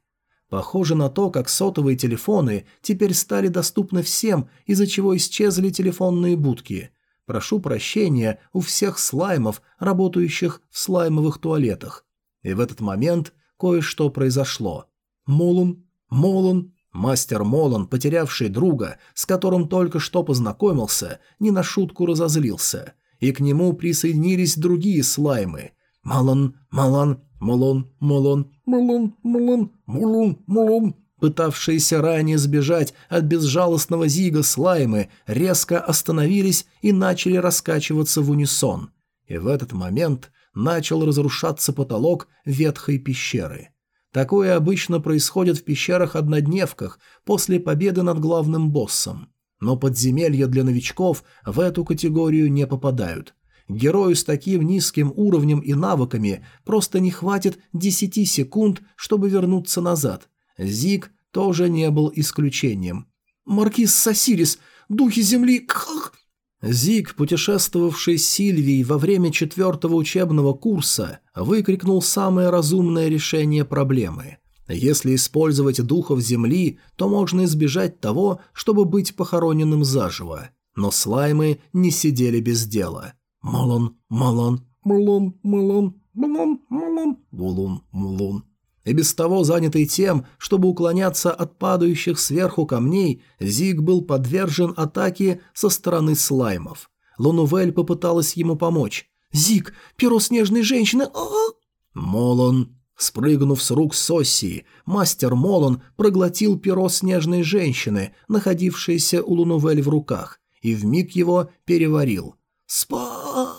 Похоже на то, как сотовые телефоны теперь стали доступны всем, из-за чего исчезли телефонные будки. Прошу прощения у всех слаймов, работающих в слаймовых туалетах. И в этот момент кое-что произошло. Молун, Молун, мастер Молун, потерявший друга, с которым только что познакомился, не на шутку разозлился. И к нему присоединились другие слаймы. Малан, Малан, Молон, Молон, Молон, Молон, Молон, Молон пытавшиеся ранее сбежать от безжалостного зига слаймы, резко остановились и начали раскачиваться в унисон. И в этот момент начал разрушаться потолок ветхой пещеры. Такое обычно происходит в пещерах-однодневках после победы над главным боссом. Но подземелья для новичков в эту категорию не попадают. Герою с таким низким уровнем и навыками просто не хватит 10 секунд, чтобы вернуться назад – Зиг тоже не был исключением. «Маркиз Сосирис! Духи земли! Кх!» Зиг, путешествовавший с Сильвией во время четвертого учебного курса, выкрикнул самое разумное решение проблемы. Если использовать духов земли, то можно избежать того, чтобы быть похороненным заживо. Но слаймы не сидели без дела. Малон, малон, мулон, мулон, мулон, мулон, мулун, мулун и без того занятый тем, чтобы уклоняться от падающих сверху камней, Зиг был подвержен атаке со стороны слаймов. Лунувель попыталась ему помочь. Зиг, перо снежной женщины! А -а -а Молон Спрыгнув с рук Соссии, мастер Молон проглотил перо снежной женщины, находившееся у Лунувель в руках, и вмиг его переварил. «Спа...»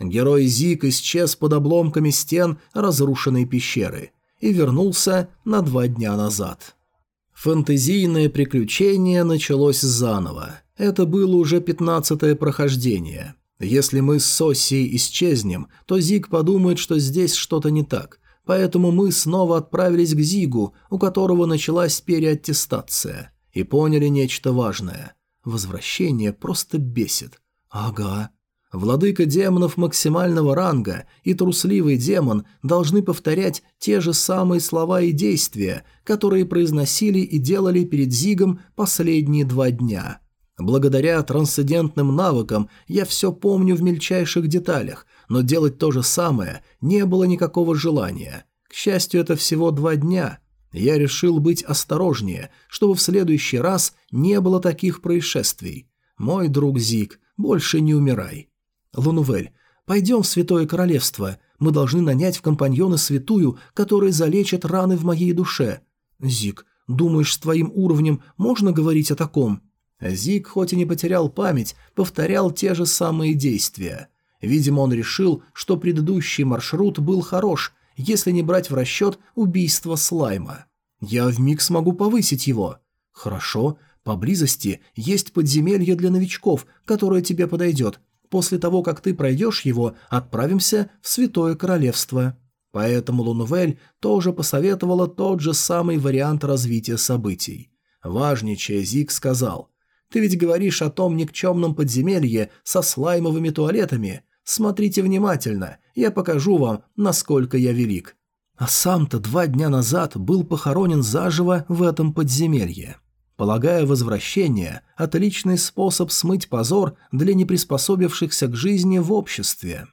Герой Зик исчез под обломками стен разрушенной пещеры и вернулся на два дня назад. Фантазийное приключение началось заново. Это было уже пятнадцатое прохождение. Если мы с Соссией исчезнем, то Зик подумает, что здесь что-то не так, Поэтому мы снова отправились к Зигу, у которого началась переаттестация, и поняли нечто важное. Возвращение просто бесит. Ага. Владыка демонов максимального ранга и трусливый демон должны повторять те же самые слова и действия, которые произносили и делали перед Зигом последние два дня. Благодаря трансцендентным навыкам я все помню в мельчайших деталях, но делать то же самое не было никакого желания. К счастью, это всего два дня. Я решил быть осторожнее, чтобы в следующий раз не было таких происшествий. Мой друг Зик, больше не умирай. Лунувель, пойдем в Святое Королевство. Мы должны нанять в компаньоны святую, которая залечит раны в моей душе. Зик, думаешь, с твоим уровнем можно говорить о таком? Зик, хоть и не потерял память, повторял те же самые действия. Видимо, он решил, что предыдущий маршрут был хорош, если не брать в расчет убийство слайма. Я вмиг смогу повысить его. Хорошо, поблизости есть подземелье для новичков, которое тебе подойдет. После того, как ты пройдешь его, отправимся в Святое Королевство. Поэтому Лунувель тоже посоветовала тот же самый вариант развития событий. Важничая Зик сказал, «Ты ведь говоришь о том никчемном подземелье со слаймовыми туалетами. Смотрите внимательно, я покажу вам, насколько я велик. А сам-то два дня назад был похоронен заживо в этом подземелье. Полагая возвращение – отличный способ смыть позор для неприспособившихся к жизни в обществе.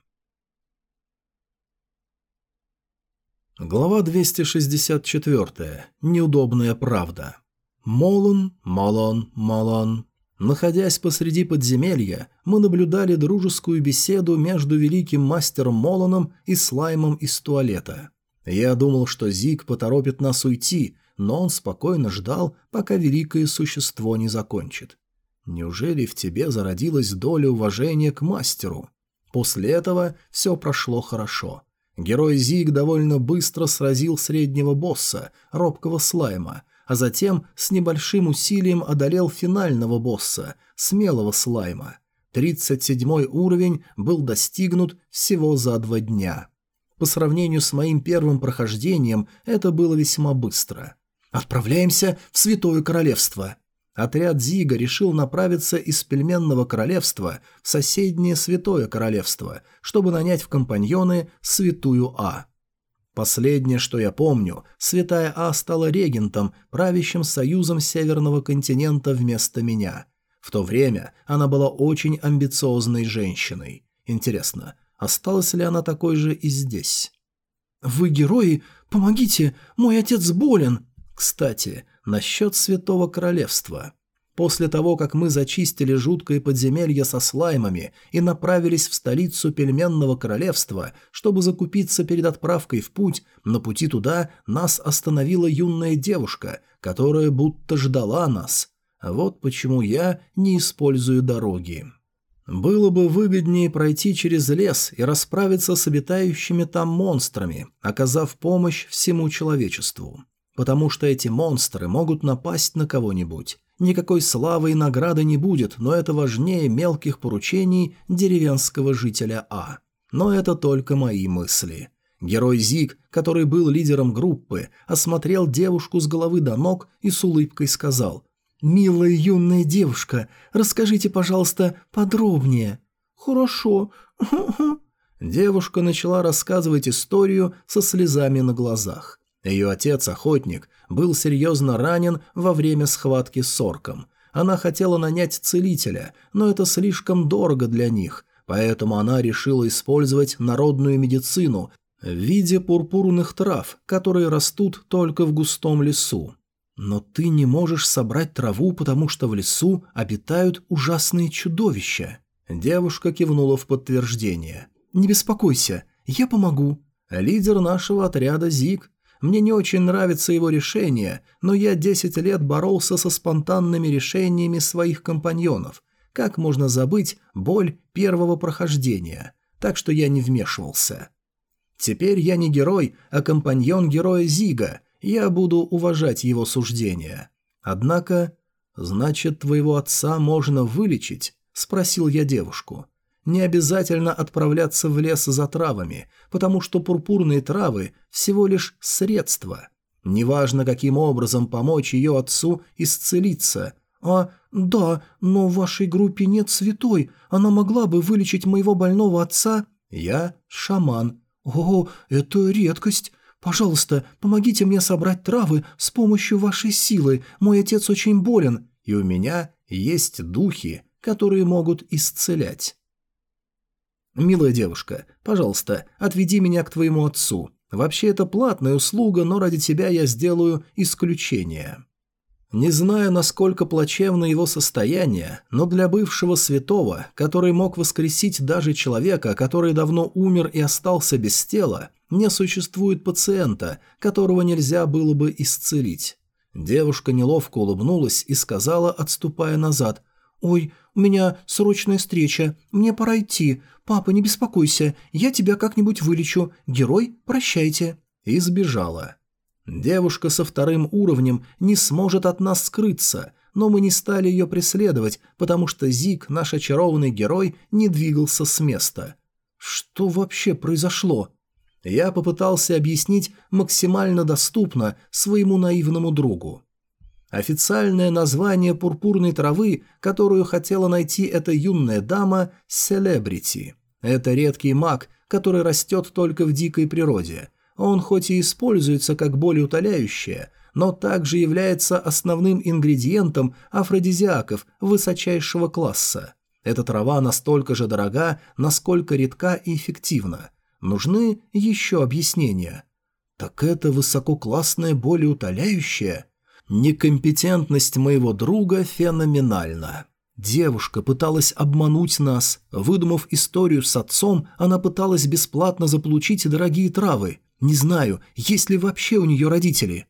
Глава 264. Неудобная правда. Молон, Молон, Молон. Находясь посреди подземелья, мы наблюдали дружескую беседу между великим мастером Молоном и слаймом из туалета. Я думал, что Зиг поторопит нас уйти, но он спокойно ждал, пока великое существо не закончит. Неужели в тебе зародилась доля уважения к мастеру? После этого все прошло хорошо. Герой Зиг довольно быстро сразил среднего босса, робкого слайма, а затем с небольшим усилием одолел финального босса, смелого слайма. 37 уровень был достигнут всего за два дня. По сравнению с моим первым прохождением это было весьма быстро. «Отправляемся в Святое Королевство!» Отряд Зига решил направиться из пельменного королевства в соседнее Святое Королевство, чтобы нанять в компаньоны Святую А. Последнее, что я помню, Святая А стала регентом, правящим союзом Северного континента вместо меня. В то время она была очень амбициозной женщиной. Интересно, осталась ли она такой же и здесь? «Вы герои? Помогите! Мой отец болен!» Кстати, насчет Святого Королевства. После того, как мы зачистили жуткое подземелье со слаймами и направились в столицу пельменного королевства, чтобы закупиться перед отправкой в путь, на пути туда нас остановила юная девушка, которая будто ждала нас. Вот почему я не использую дороги. Было бы выгоднее пройти через лес и расправиться с обитающими там монстрами, оказав помощь всему человечеству. Потому что эти монстры могут напасть на кого-нибудь. Никакой славы и награды не будет, но это важнее мелких поручений деревенского жителя А. Но это только мои мысли. Герой Зиг, который был лидером группы, осмотрел девушку с головы до ног и с улыбкой сказал «Милая юная девушка, расскажите, пожалуйста, подробнее». «Хорошо». Девушка начала рассказывать историю со слезами на глазах. Ее отец, охотник, был серьезно ранен во время схватки с орком. Она хотела нанять целителя, но это слишком дорого для них, поэтому она решила использовать народную медицину в виде пурпурных трав, которые растут только в густом лесу. Но ты не можешь собрать траву, потому что в лесу обитают ужасные чудовища. Девушка кивнула в подтверждение. Не беспокойся, я помогу. Лидер нашего отряда Зиг. Мне не очень нравится его решение, но я 10 лет боролся со спонтанными решениями своих компаньонов. Как можно забыть боль первого прохождения? Так что я не вмешивался. Теперь я не герой, а компаньон героя Зига. Я буду уважать его суждения. Однако... «Значит, твоего отца можно вылечить?» – спросил я девушку. «Не обязательно отправляться в лес за травами, потому что пурпурные травы – всего лишь средство. Неважно, каким образом помочь ее отцу исцелиться. А, да, но в вашей группе нет святой, она могла бы вылечить моего больного отца?» «Я шаман». «О, это редкость. «Пожалуйста, помогите мне собрать травы с помощью вашей силы. Мой отец очень болен, и у меня есть духи, которые могут исцелять». «Милая девушка, пожалуйста, отведи меня к твоему отцу. Вообще это платная услуга, но ради тебя я сделаю исключение». Не знаю, насколько плачевно его состояние, но для бывшего святого, который мог воскресить даже человека, который давно умер и остался без тела, не существует пациента, которого нельзя было бы исцелить. Девушка неловко улыбнулась и сказала, отступая назад, «Ой, у меня срочная встреча, мне пора идти. Папа, не беспокойся, я тебя как-нибудь вылечу. Герой, прощайте». И сбежала. Девушка со вторым уровнем не сможет от нас скрыться, но мы не стали ее преследовать, потому что Зик, наш очарованный герой, не двигался с места. Что вообще произошло? Я попытался объяснить максимально доступно своему наивному другу. Официальное название пурпурной травы, которую хотела найти эта юная дама – селебрити. Это редкий маг, который растет только в дикой природе. Он хоть и используется как болеутоляющее, но также является основным ингредиентом афродизиаков высочайшего класса. Эта трава настолько же дорога, насколько редка и эффективна – Нужны еще объяснения. Так это высококлассное болеутоляющее? Некомпетентность моего друга феноменальна. Девушка пыталась обмануть нас. Выдумав историю с отцом, она пыталась бесплатно заполучить дорогие травы. Не знаю, есть ли вообще у нее родители.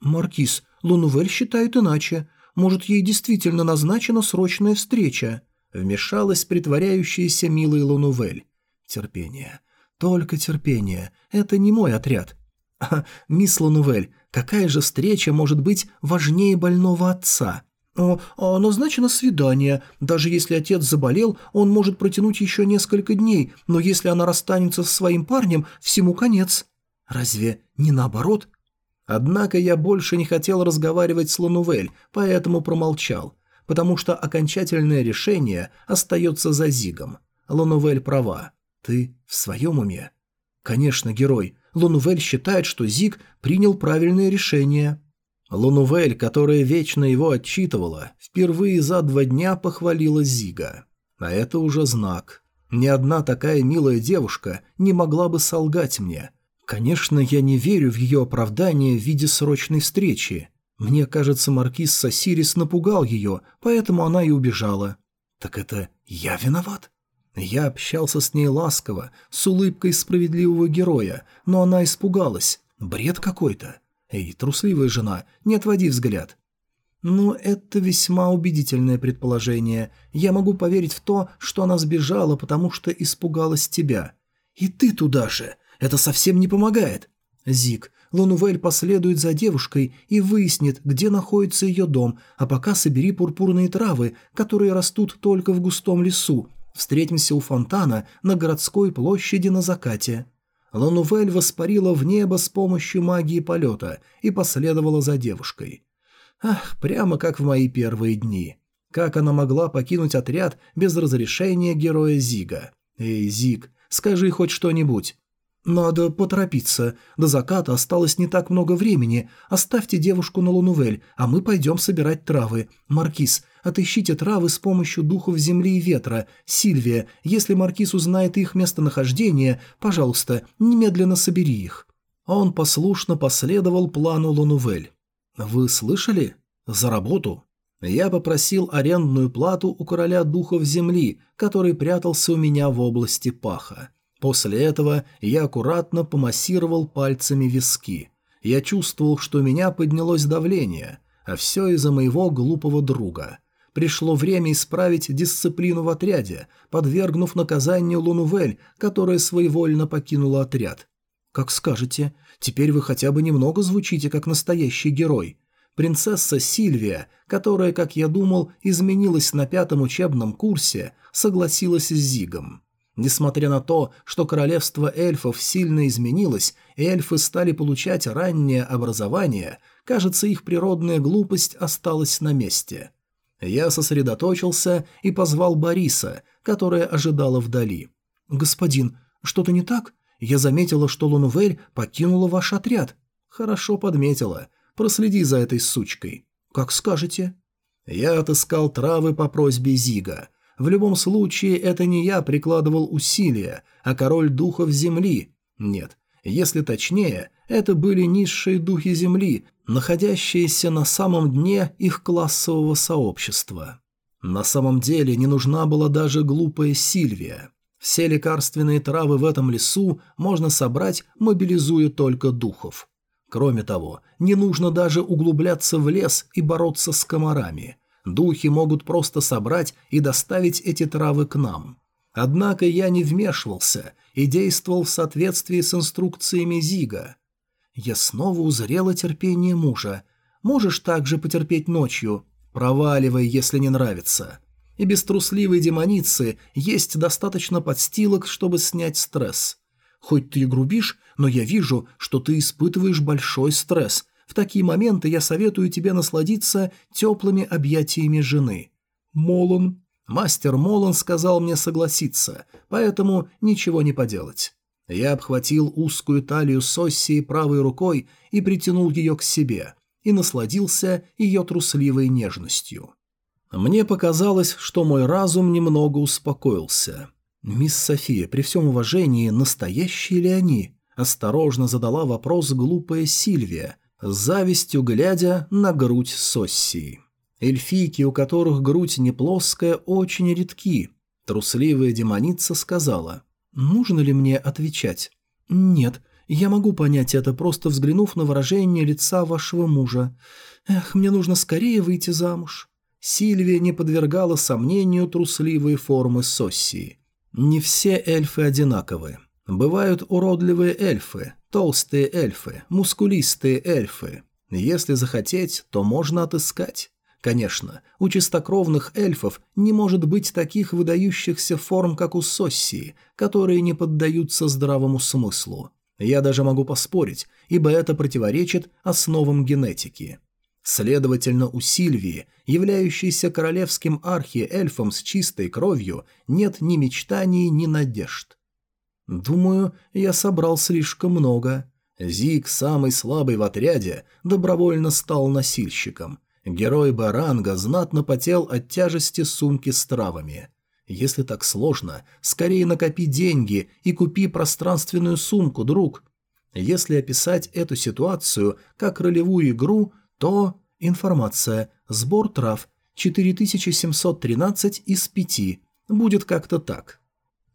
Маркиз, Лунувель считает иначе. Может, ей действительно назначена срочная встреча. Вмешалась притворяющаяся милой Лунувель. Терпение. Только терпение. Это не мой отряд. Мисс Ланувель, какая же встреча может быть важнее больного отца? О, а назначено свидание. Даже если отец заболел, он может протянуть еще несколько дней, но если она расстанется со своим парнем, всему конец. Разве не наоборот? Однако я больше не хотел разговаривать с Ланувель, поэтому промолчал, потому что окончательное решение остается за Зигом. Ланувель права. Ты в своем уме? Конечно, герой. Лунувель считает, что Зиг принял правильное решение. Лунувель, которая вечно его отчитывала, впервые за два дня похвалила Зига. А это уже знак. Ни одна такая милая девушка не могла бы солгать мне. Конечно, я не верю в ее оправдание в виде срочной встречи. Мне кажется, маркиз Сосирис напугал ее, поэтому она и убежала. Так это я виноват? Я общался с ней ласково, с улыбкой справедливого героя, но она испугалась. Бред какой-то. Эй, трусливая жена, не отводи взгляд. Ну, это весьма убедительное предположение. Я могу поверить в то, что она сбежала, потому что испугалась тебя. И ты туда же. Это совсем не помогает. Зик, Лунувель последует за девушкой и выяснит, где находится ее дом, а пока собери пурпурные травы, которые растут только в густом лесу, Встретимся у фонтана на городской площади на закате». Ланувель воспарила в небо с помощью магии полета и последовала за девушкой. Ах, прямо как в мои первые дни. Как она могла покинуть отряд без разрешения героя Зига? Эй, Зиг, скажи хоть что-нибудь. «Надо поторопиться. До заката осталось не так много времени. Оставьте девушку на Лунувель, а мы пойдем собирать травы. Маркиз, отыщите травы с помощью духов земли и ветра. Сильвия, если Маркиз узнает их местонахождение, пожалуйста, немедленно собери их». Он послушно последовал плану Лунувель. «Вы слышали? За работу!» Я попросил арендную плату у короля духов земли, который прятался у меня в области паха. После этого я аккуратно помассировал пальцами виски. Я чувствовал, что у меня поднялось давление, а все из-за моего глупого друга. Пришло время исправить дисциплину в отряде, подвергнув наказанию Лунувель, которая своевольно покинула отряд. «Как скажете. Теперь вы хотя бы немного звучите как настоящий герой. Принцесса Сильвия, которая, как я думал, изменилась на пятом учебном курсе, согласилась с Зигом. Несмотря на то, что королевство эльфов сильно изменилось, и эльфы стали получать раннее образование, кажется, их природная глупость осталась на месте. Я сосредоточился и позвал Бориса, которая ожидала вдали. «Господин, что-то не так? Я заметила, что Лунувель покинула ваш отряд». «Хорошо подметила. Проследи за этой сучкой». «Как скажете». Я отыскал травы по просьбе Зига – в любом случае, это не я прикладывал усилия, а король духов земли. Нет, если точнее, это были низшие духи земли, находящиеся на самом дне их классового сообщества. На самом деле не нужна была даже глупая Сильвия. Все лекарственные травы в этом лесу можно собрать, мобилизуя только духов. Кроме того, не нужно даже углубляться в лес и бороться с комарами. Духи могут просто собрать и доставить эти травы к нам. Однако я не вмешивался и действовал в соответствии с инструкциями Зига. Я снова узрела терпение мужа. Можешь также потерпеть ночью. Проваливай, если не нравится. И без трусливой демоницы есть достаточно подстилок, чтобы снять стресс. Хоть ты и грубишь, но я вижу, что ты испытываешь большой стресс, в такие моменты я советую тебе насладиться теплыми объятиями жены. Молон. Мастер Молон сказал мне согласиться, поэтому ничего не поделать. Я обхватил узкую талию Соссии правой рукой и притянул ее к себе, и насладился ее трусливой нежностью. Мне показалось, что мой разум немного успокоился. «Мисс София, при всем уважении, настоящие ли они?» Осторожно задала вопрос глупая Сильвия, с завистью глядя на грудь Соссии. Эльфийки, у которых грудь не плоская, очень редки. Трусливая демоница сказала, «Нужно ли мне отвечать?» «Нет, я могу понять это, просто взглянув на выражение лица вашего мужа. Эх, мне нужно скорее выйти замуж». Сильвия не подвергала сомнению трусливые формы Соссии. Не все эльфы одинаковы. Бывают уродливые эльфы, толстые эльфы, мускулистые эльфы. Если захотеть, то можно отыскать. Конечно, у чистокровных эльфов не может быть таких выдающихся форм, как у Соссии, которые не поддаются здравому смыслу. Я даже могу поспорить, ибо это противоречит основам генетики. Следовательно, у Сильвии, являющейся королевским архиэльфом с чистой кровью, нет ни мечтаний, ни надежд. Думаю, я собрал слишком много. Зиг, самый слабый в отряде, добровольно стал носильщиком. Герой Баранга знатно потел от тяжести сумки с травами. Если так сложно, скорее накопи деньги и купи пространственную сумку, друг. Если описать эту ситуацию как ролевую игру, то... Информация. Сбор трав. 4713 из 5. Будет как-то так.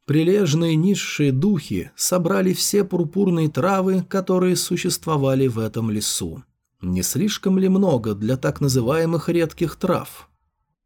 Прилежные низшие духи собрали все пурпурные травы, которые существовали в этом лесу. Не слишком ли много для так называемых редких трав?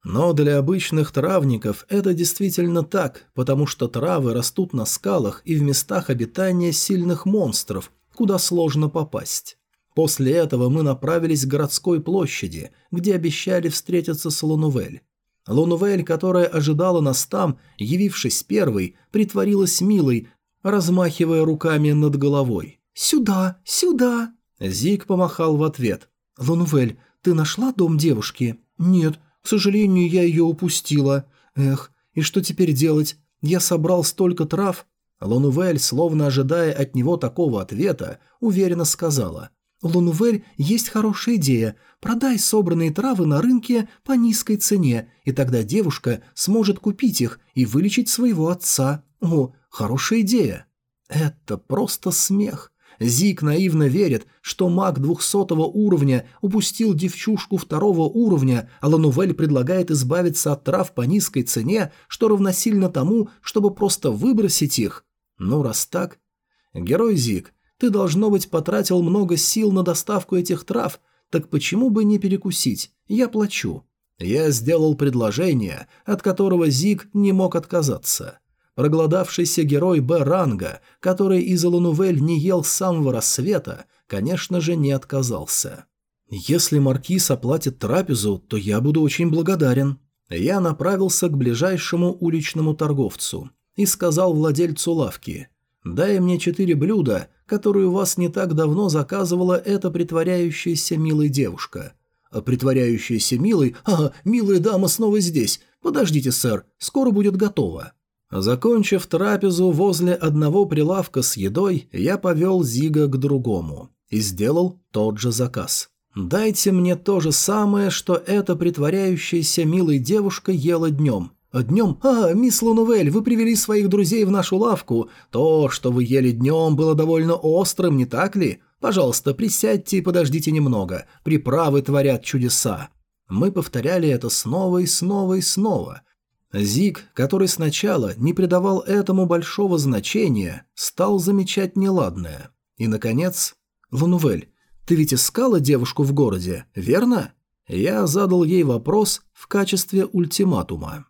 Но для обычных травников это действительно так, потому что травы растут на скалах и в местах обитания сильных монстров, куда сложно попасть. После этого мы направились к городской площади, где обещали встретиться с Лунувель. Лунувель, которая ожидала нас там, явившись первой, притворилась милой, размахивая руками над головой. «Сюда! Сюда!» Зик помахал в ответ. «Лунувель, ты нашла дом девушки?» «Нет, к сожалению, я ее упустила. Эх, и что теперь делать? Я собрал столько трав». Лунувель, словно ожидая от него такого ответа, уверенно сказала. Лунувель есть хорошая идея. Продай собранные травы на рынке по низкой цене, и тогда девушка сможет купить их и вылечить своего отца. О, хорошая идея. Это просто смех. Зик наивно верит, что маг двухсотого уровня упустил девчушку второго уровня, а Ланувель предлагает избавиться от трав по низкой цене, что равносильно тому, чтобы просто выбросить их. Ну, раз так... Герой Зиг, ты, должно быть, потратил много сил на доставку этих трав, так почему бы не перекусить? Я плачу. Я сделал предложение, от которого Зиг не мог отказаться. Проголодавшийся герой Б-ранга, который из Ланувель не ел с самого рассвета, конечно же, не отказался. «Если Маркиз оплатит трапезу, то я буду очень благодарен». Я направился к ближайшему уличному торговцу и сказал владельцу лавки, «Дай мне четыре блюда, которые у вас не так давно заказывала эта притворяющаяся милой девушка». «А притворяющаяся милой? А, милая дама снова здесь. Подождите, сэр, скоро будет готово». Закончив трапезу возле одного прилавка с едой, я повел Зига к другому и сделал тот же заказ. «Дайте мне то же самое, что эта притворяющаяся милой девушка ела днем». «Днем? А, мисс Лунувель, вы привели своих друзей в нашу лавку. То, что вы ели днем, было довольно острым, не так ли? Пожалуйста, присядьте и подождите немного. Приправы творят чудеса». Мы повторяли это снова и снова и снова, Зиг, который сначала не придавал этому большого значения, стал замечать неладное. И, наконец, «Ланувель, ты ведь искала девушку в городе, верно?» Я задал ей вопрос в качестве ультиматума.